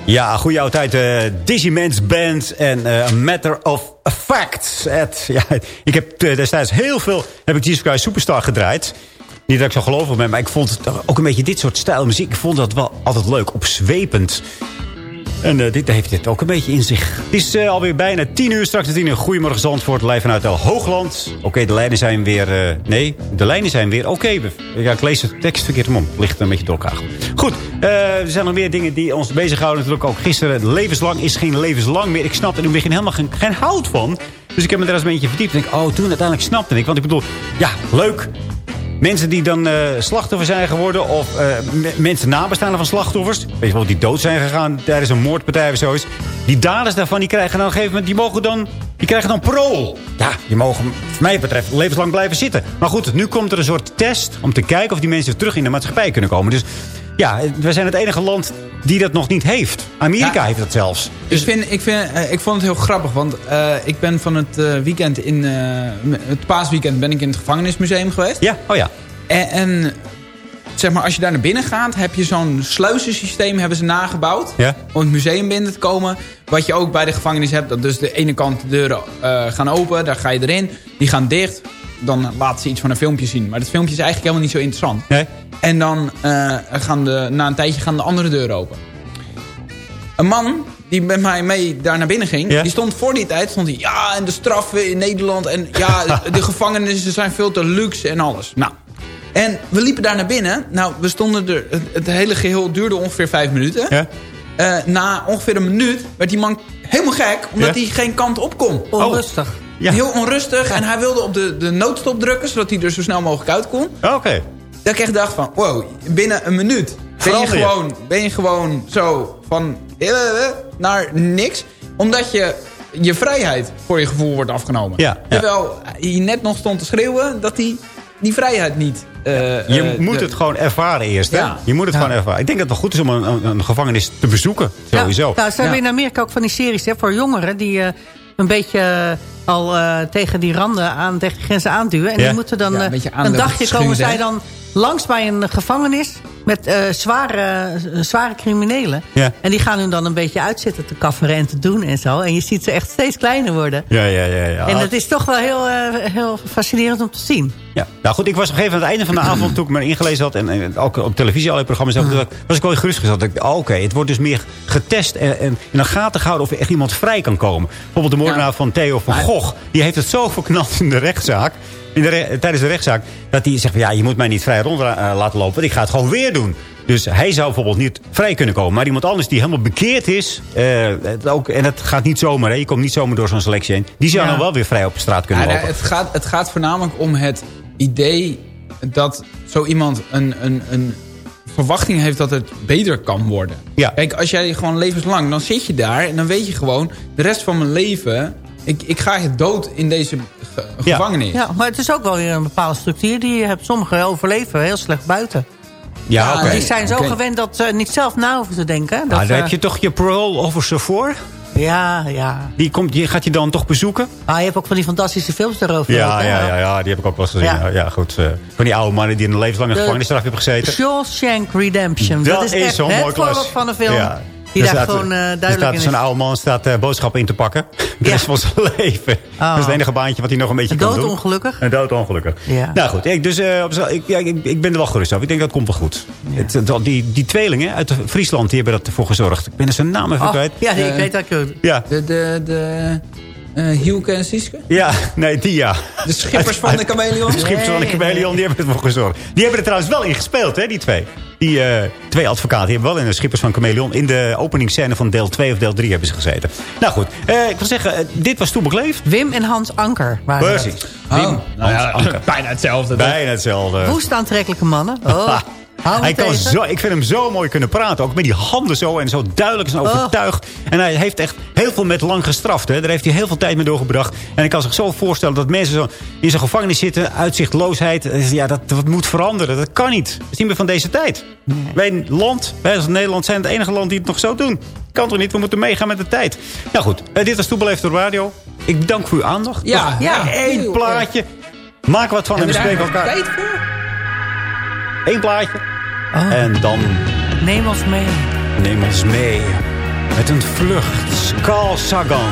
Ja, goede oude tijd. eh Digimans Band en eh, Matter of Fact. Het, ja, ik heb eh, destijds heel veel... heb ik Jesus Christ Superstar gedraaid. Niet dat ik zo gelovig ben, maar ik vond het ook een beetje dit soort stijl muziek. Ik vond dat wel altijd leuk, opzwepend. En eh, dit heeft dit ook een beetje in zich. Het is eh, alweer bijna tien uur, straks tien uur. Goedemorgen Zandvoort, live vanuit El Hoogland. Oké, de lijnen zijn weer... eh, nee, de lijnen zijn weer oké. Ik lees de tekst verkeerd om. Ligt een beetje door elkaar. Goed, er zijn nog meer dingen die ons bezighouden. Natuurlijk ook gisteren. Levenslang is geen levenslang meer. Ik snap er het begin helemaal geen, geen hout van. Dus ik heb me daar eens een beetje verdiept. En ik, oh, toen uiteindelijk snapte ik. Want ik bedoel, ja, leuk. Mensen die dan eh, slachtoffer zijn geworden... of eh, me- mensen nabestaanden van slachtoffers... weet je bijvoorbeeld die dood zijn gegaan tijdens een moordpartij of zoiets... die daders daarvan die krijgen dan op een gegeven moment... die mogen dan, die krijgen dan parool. Ja, die mogen, voor mij betreft, levenslang blijven zitten. Maar goed, nu komt er een soort test... om te kijken of die mensen terug in de maatschappij kunnen komen. Dus ja, we zijn het enige land die dat nog niet heeft. Amerika Ja. heeft dat zelfs. Ik, vind, ik, vind, eh, ik vond het heel grappig, want eh, ik ben van het eh, weekend in... eh, het paasweekend ben ik in het gevangenismuseum geweest. Ja, oh ja. En, en zeg maar, als je daar naar binnen gaat, heb je zo'n sluizensysteem hebben ze nagebouwd. Ja. Om het museum binnen te komen. Wat je ook bij de gevangenis hebt. Dat dus de ene kant de deuren gaan open, daar ga je erin. Die gaan dicht. Dan laten ze iets van een filmpje zien. Maar dat filmpje is eigenlijk helemaal niet zo interessant. Nee? En dan eh, gaan de, na een tijdje gaan de andere deuren open. Een man die met mij mee daar naar binnen ging... Ja? die stond voor die tijd... stond hij, ja, en de straffen in Nederland... en ja, de gevangenissen zijn veel te luxe en alles. Nou, en we liepen daar naar binnen. Nou, we stonden er... Het, het hele geheel duurde ongeveer vijf minuten. Ja? Eh, na ongeveer een minuut werd die man helemaal gek... omdat Ja? hij geen kant op kon. Onrustig. Ja. Heel onrustig. En hij wilde op de, de noodstop drukken... zodat hij er zo snel mogelijk uit kon. Oh, Oké. Dat ik echt dacht van, wow, binnen een minuut ben je, gewoon, ben je gewoon zo van eh, eh, eh, naar niks. Omdat je je vrijheid voor je gevoel wordt afgenomen. Ja, ja. Terwijl hij net nog stond te schreeuwen dat hij die vrijheid niet... eh, Je moet de- het gewoon ervaren eerst, hè? Ja. Je moet het Ja. gewoon ervaren. Ik denk dat het wel goed is om een, een, een gevangenis te bezoeken. Sowieso. Ja, nou, ze hebben Ja. in Amerika ook van die series hè, voor jongeren... die eh, een beetje al eh, tegen die randen aan, tegen de grenzen aanduwen. En Ja. die moeten dan Ja, een eh, een dagje komen zij dan langs bij een gevangenis... met eh, zware, eh, zware criminelen. Ja. En die gaan hun dan een beetje uitzitten te kafferen en te doen en zo. En je ziet ze echt steeds kleiner worden. Ja, ja, ja. ja. En dat is toch wel heel, eh, heel fascinerend om te zien. Ja. Nou goed, ik was op een gegeven moment aan het einde van de avond... toen ik me ingelezen had en, en ook op televisie allerlei programma's... Mm. zag, was ik wel gerustgesteld. Dat ik, oh, Oké, het wordt dus meer getest en, en in de gaten gehouden... of er echt iemand vrij kan komen. Bijvoorbeeld de moordenaar Ja. van Theo van Gogh. Die heeft het zo verknald in de rechtszaak... In de re- tijdens de rechtszaak, dat hij zegt... van, ja, je moet mij niet vrij rond eh, laten lopen... want ik ga het gewoon weer doen. Dus hij zou bijvoorbeeld niet vrij kunnen komen. Maar iemand anders die helemaal bekeerd is... eh, ook, en het gaat niet zomaar, hè, je komt niet zomaar door zo'n selectie heen... die zou Ja. dan wel weer vrij op de straat kunnen Ja, lopen. het, gaat, het gaat voornamelijk om het idee dat zo iemand een, een, een verwachting heeft dat het beter kan worden. Ja. Kijk, als jij gewoon levenslang, dan zit je daar en dan weet je gewoon... de rest van mijn leven, ik, ik ga je dood in deze ge- Ja. gevangenis. Ja, maar het is ook wel weer een bepaalde structuur die je hebt. Sommigen overleven heel slecht buiten. Ja, Ja. Die zijn zo gewend dat ze niet zelf na hoeven te denken. Dat, Nou, daar heb je toch je parole officer voor? Ja, ja. Die, komt, die gaat je dan toch bezoeken? Ah, je hebt ook van die fantastische films daarover. Ja, ja, ja, ja, die heb ik ook wel eens gezien. Ja. Goed. eh, van die oude mannen die in een levenslange gevangenisstraf hebben gezeten. Shawshank Redemption. Dat, is, echt zo'n het mooi voorbeeld van een film Ja. Die daar staat- gewoon eh, er duidelijk staat in Zo'n is. oude man staat eh, boodschappen in te pakken. De Ja. rest van zijn leven. Dat is het enige baantje wat hij nog een beetje kan doen. Doodongelukkig. Een doodongelukkig. Ja. Nou goed, ik, dus, eh, ik, ja, ik, ik ben er wel gerust over. Ik denk dat komt wel goed. Het, het- die, die tweelingen uit Friesland die hebben ervoor gezorgd. Ik ben er zijn naam even Oh, kwijt. ja, ik weet dat ik... Ja. De, de, de eh, Hielke en Sieske? ja, nee, die ja. De schippers van de chameleon? De schippers van de chameleon, die hebben ervoor gezorgd. Die hebben er trouwens wel in gespeeld, hè, die twee. Die eh, twee advocaten die hebben wel in de schippers van chameleon... in de openingsscène van deel 2 of deel 3 hebben ze gezeten. Nou goed, eh, ik wil zeggen, dit was Toebekleefd. Wim en Hans Anker waren. Precies. Oh, Wim, nou ja, Anker. bijna hetzelfde. Bijna hetzelfde. Woest aantrekkelijke mannen. Oh, Hij kan tegen. zo, ik vind hem zo mooi kunnen praten. Ook met die handen zo en zo duidelijk en Oh. overtuigd. En hij heeft echt heel veel met lang gestraft. Hè. Daar heeft hij heel veel tijd mee doorgebracht. En ik kan zich zo voorstellen dat mensen zo in zijn gevangenis zitten. Uitzichtloosheid. Ja, dat, dat moet veranderen. Dat kan niet. Dat is niet meer van deze tijd. Wij een land, wij als Nederland zijn het enige land die het nog zo doen. Kan toch niet? We moeten meegaan met de tijd. Nou goed, eh, dit was Toebeleefd door Radio. Ik bedank voor uw aandacht. Ja, ja. één Heel plaatje. Maak wat van en we daar elkaar. tijd voor? Eén plaatje. Oh, En dan neem ons mee. neem ons mee. Met een vlucht. Carl Sagan.